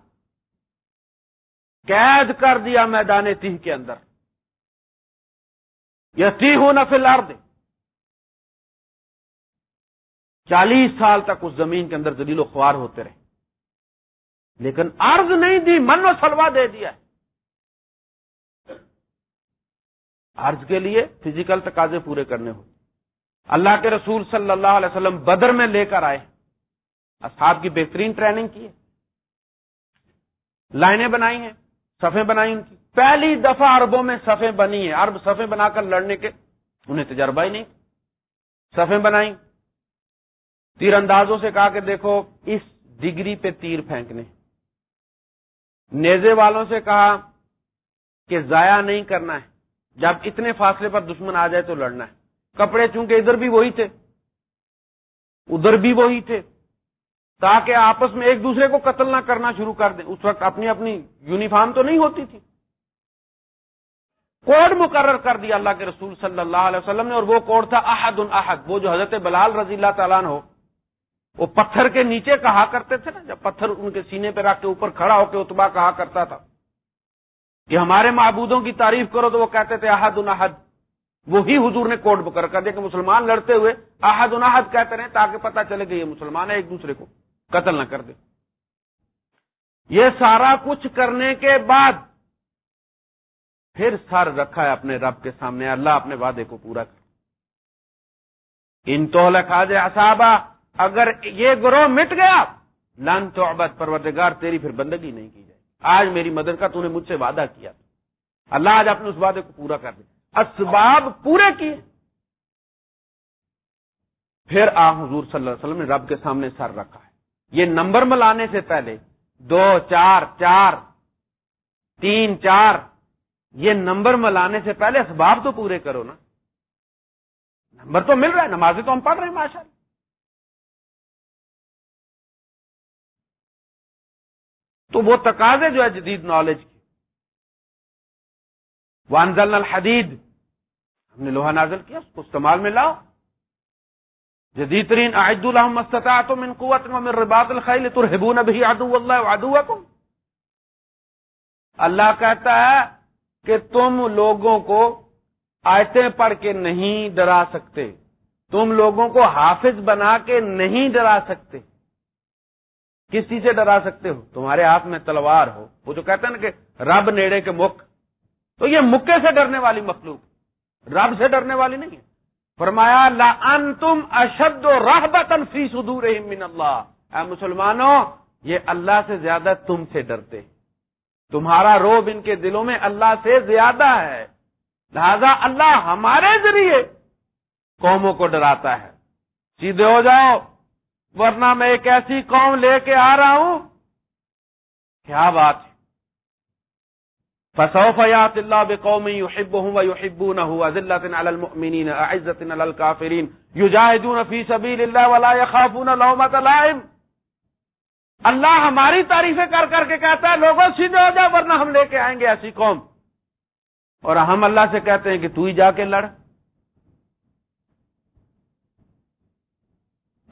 قید کر دیا میدان تیہ کے اندر۔ یا تی ہوں نہ فی الحال چالیس سال تک اس زمین کے اندر دلیل و خوار ہوتے رہے۔ لیکن ارض نہیں دی، من و سلوا دے دیا۔ ارض کے لیے فزیکل تقاضے پورے کرنے ہو اللہ کے رسول صلی اللہ علیہ وسلم بدر میں لے کر آئے۔ اصحاب کی بہترین ٹریننگ کی ہے۔ لائنیں بنائی ہیں، صفیں بنائی ان کی۔ پہلی دفعہ اربوں میں صفیں بنی ہیں۔ ارب صفیں بنا کر لڑنے کے، انہیں تجربہ ہی نہیں۔ صفیں بنائی۔ تیر اندازوں سے کہا کہ دیکھو، اس ڈگری پہ تیر پھینکنے۔ نیزے والوں سے کہا کہ ضائع نہیں کرنا ہے۔ جب اتنے فاصلے پر دشمن آ جائے تو لڑنا ہے۔ کپڑے چونکہ ادھر بھی وہی تھے، ادھر بھی وہی تھے۔ تاکہ آپس میں ایک دوسرے کو قتل نہ کرنا شروع کر دیں۔ اس وقت اپنی اپنی یونیفارم تو نہیں ہوتی تھی۔ کوڈ مقرر کر دیا اللہ کے رسول صلی اللہ علیہ وسلم نے، اور وہ کوڈ تھا احد احد، وہ جو حضرت بلال رضی اللہ تعالیٰ ہو وہ پتھر کے نیچے کہا کرتے تھے نا، جب پتھر ان کے سینے پہ رکھ کے اوپر کھڑا ہو کے اتبا کہا کرتا تھا۔ کہ ہمارے معبودوں کی تعریف کرو تو وہ کہتے تھے احد. انحد وہی حضور نے کوٹ بکر کر دیا کہ مسلمان لڑتے ہوئے احد انحد کہتے رہے تاکہ پتہ چلے کہ یہ مسلمان ہے، ایک دوسرے کو قتل نہ کر دے۔ یہ سارا کچھ کرنے کے بعد پھر سر رکھا ہے اپنے رب کے سامنے، اللہ اپنے وعدے کو پورا کر۔ ان تو لکھا جائے اصابہ اگر یہ گروہ مٹ گیا، لن تو ابد پروردگار تیری پھر بندگی نہیں کی جائے آج میری مدد کا تو نے مجھ سے وعدہ کیا۔ اللہ آج اپنے اس وعدے کو پورا کر دے۔ اسباب پورے کیے۔ پھر آ حضور صلی اللہ علیہ وسلم نے رب کے سامنے سر رکھا ہے۔ یہ نمبر ملانے سے پہلے دو، چار چار، تین، چار، یہ نمبر ملانے سے پہلے اسباب تو پورے کرو نا۔ نمبر تو مل رہا ہے، نمازیں تو ہم پڑھ رہے ہیں ماشاء اللہ تو وہ تقاضے جو ہے جدید نالج کی۔ وانزل الحدید ہم نے لوہا نازل کیا، اس کو استعمال میں لاؤ۔ جدید ترین عید من قوت من رباط الخیل ترحبون بھی عدو اللہ عدوکم اللہ کہتا ہے کہ تم لوگوں کو آیتیں پڑھ کے نہیں ڈرا سکتے۔ تم لوگوں کو حافظ بنا کے نہیں ڈرا سکتے۔ کس چیز سے ڈرا سکتے ہو؟ تمہارے ہاتھ میں تلوار ہو۔ وہ جو کہتے ہیں نا کہ رب نیڑے کے مکھ۔ تو یہ مکے سے ڈرنے والی مخلوق، رب سے ڈرنے والی نہیں ہے۔ فرمایا، لا اشد و رحبتن فی صدور من اللہ۔ اے مسلمانوں، یہ اللہ سے زیادہ تم سے ڈرتے تمہارا روب ان کے دلوں میں اللہ سے زیادہ ہے۔ لہذا اللہ ہمارے ذریعے قوموں کو ڈراتا ہے۔ سیدھے ہو جاؤ۔ ورنہ میں ایک ایسی قوم لے کے آ رہا ہوں۔ کیا بات ہے؟ فسوف يات الله بقوم يحبهم ويحبونه ذلة على المؤمنين اعزة على الكافرين يجاهدون في سبيل الله ولا يخافون لومة لائم۔ اللہ ہماری تعریفیں کر کر کے کہتا ہے، لوگوں سیدھے ہو جائے ورنہ ہم لے کے آئیں گے ایسی قوم۔ اور ہم اللہ سے کہتے ہیں کہ تو ہی جا کے لڑ۔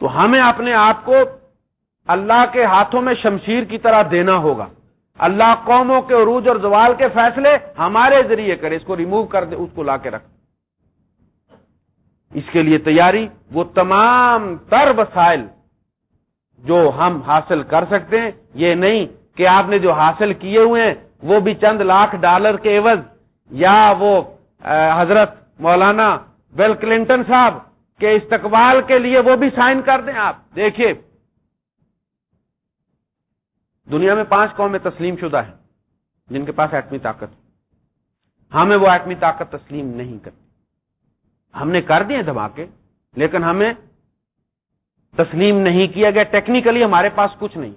تو ہمیں اپنے آپ کو اللہ کے ہاتھوں میں شمشیر کی طرح دینا ہوگا۔ اللہ قوموں کے عروج اور زوال کے فیصلے ہمارے ذریعے کرے، اس کو ریموو کر دے، اس کو لا کے رکھ۔ اس کے لیے تیاری، وہ تمام تر وسائل جو ہم حاصل کر سکتے ہیں۔ یہ نہیں کہ آپ نے جو حاصل کیے ہوئے ہیں، وہ بھی چند لاکھ ڈالر کے عوض، یا وہ حضرت مولانا بل کلنٹن صاحب کے استقبال کے لیے وہ بھی سائن کر دیں آپ۔ دیکھیے، دنیا میں پانچ قومیں تسلیم شدہ ہیں جن کے پاس ایٹمی طاقت۔ ہمیں وہ ایٹمی طاقت تسلیم نہیں کرتی ہم نے کر دیے دھماکے، لیکن ہمیں تسلیم نہیں کیا گیا۔ ٹیکنیکلی ہمارے پاس کچھ نہیں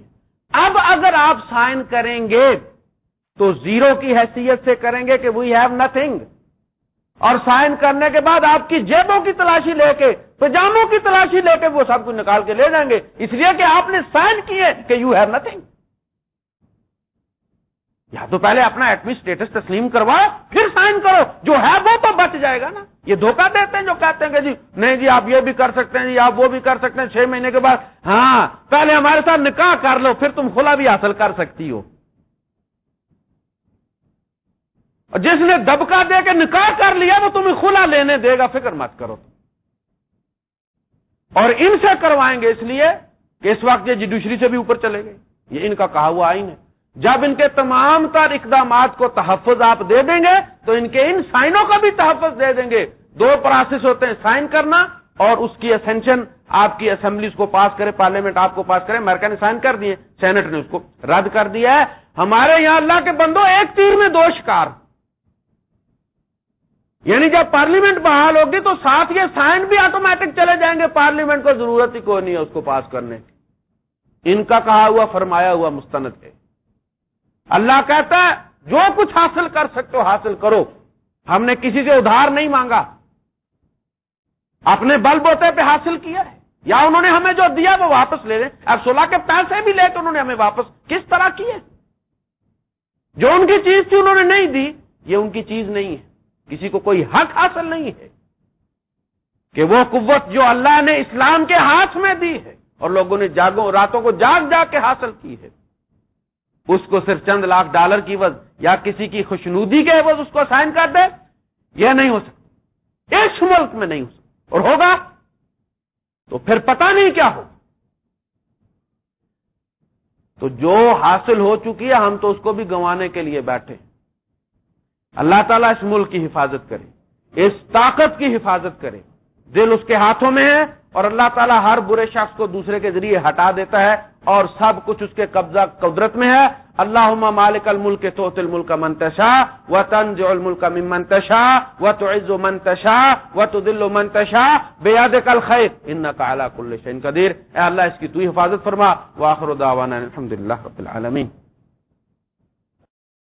اب اگر آپ سائن کریں گے تو زیرو کی حیثیت سے کریں گے کہ وی ہیو نتھنگ اور سائن کرنے کے بعد آپ کی جیبوں کی تلاشی لے کے پجاموں کی تلاشی لے کے وہ سب کچھ نکال کے لے جائیں گے۔ اس لیے کہ آپ نے سائن کیے کہ یو ہیو نتھنگ یا تو پہلے اپنا ایٹمی اسٹیٹس تسلیم کرواؤ، پھر سائن کرو۔ جو ہے وہ تو بچ جائے گا نا۔ یہ دھوکہ دیتے ہیں جو کہتے ہیں کہ جی نہیں جی آپ یہ بھی کر سکتے ہیں جی آپ وہ بھی کر سکتے ہیں۔ چھ مہینے کے بعد ہاں پہلے ہمارے ساتھ نکاح کر لو، پھر تم کھلا بھی حاصل کر سکتی ہو۔ اور جس نے دبکا دے کے نکاح کر لیا، وہ تمہیں کھلا لینے دے گا، فکر مت کرو اور ان سے کروائیں گے اس لیے کہ اس وقت یہ جوڈیشری سے بھی اوپر چلے گئے۔ یہ ان کا کہا ہوا آئین ہے۔ جب ان کے تمام تر اقدامات کو تحفظ آپ دے دیں گے، تو ان کے ان سائنوں کا بھی تحفظ دے دیں گے۔ دو پروسیس ہوتے ہیں، سائن کرنا اور اس کی اسینشن آپ کی اسمبلی کو پاس کرے پارلیمنٹ آپ کو پاس کرے امریکہ نے سائن کر دیے سینٹ نے اس کو رد کر دیا ہے۔ ہمارے یہاں اللہ کے بندو، ایک تیر میں دو شکار۔ یعنی جب پارلیمنٹ بحال ہوگی تو ساتھ یہ سائن بھی آٹومیٹک چلے جائیں گے، پارلیمنٹ کو ضرورت ہی کوئی نہیں ہے اس کو پاس کرنے کی۔ ان کا کہا ہوا، فرمایا ہوا مستند ہے۔ اللہ کہتا ہے، جو کچھ حاصل کر سکتے ہو حاصل کرو۔ ہم نے کسی سے ادھار نہیں مانگا۔ اپنے بل بوتے پہ حاصل کیا ہے۔ یا انہوں نے ہمیں جو دیا وہ واپس لے لیں۔ اب سولہ کے پیسے بھی لے کے انہوں نے ہمیں واپس کس طرح کیے؟ جو ان کی چیز تھی انہوں نے نہیں دی، یہ ان کی چیز نہیں ہے۔ کسی کو کوئی حق حاصل نہیں ہے کہ وہ قوت جو اللہ نے اسلام کے ہاتھ میں دی ہے اور لوگوں نے جاگوں راتوں کو جاگ جاگ کے حاصل کی ہے، اس کو صرف چند لاکھ ڈالر کی وز یا کسی کی خوشنودی کے عوض اس کو سائن کر دے، یہ نہیں ہو سکتا۔ اس ملک میں نہیں ہو سکتا۔ اور ہوگا؟ تو پھر پتہ نہیں کیا ہو تو جو حاصل ہو چکی ہے، ہم تو اس کو بھی گنوانے کے لیے بیٹھے ہیں۔ اللہ تعالیٰ اس ملک کی حفاظت کرے، اس طاقت کی حفاظت کرے۔ دل اس کے ہاتھوں میں ہے اور اللہ تعالیٰ ہر برے شخص کو دوسرے کے ذریعے ہٹا دیتا ہے اور سب کچھ اس کے قبضہ قدرت میں ہے۔ اللہ مالک الملک تو تل ملک منتشا و تن جو الملک منتشا و تو عز و منتشا و تو دل و منتشا بے یاد کل خیر ان کا اللہ کل قدیر۔ اے اللہ اس کی تو حفاظت فرما۔ واخر دعوانا الحمد للہ رب العالمین۔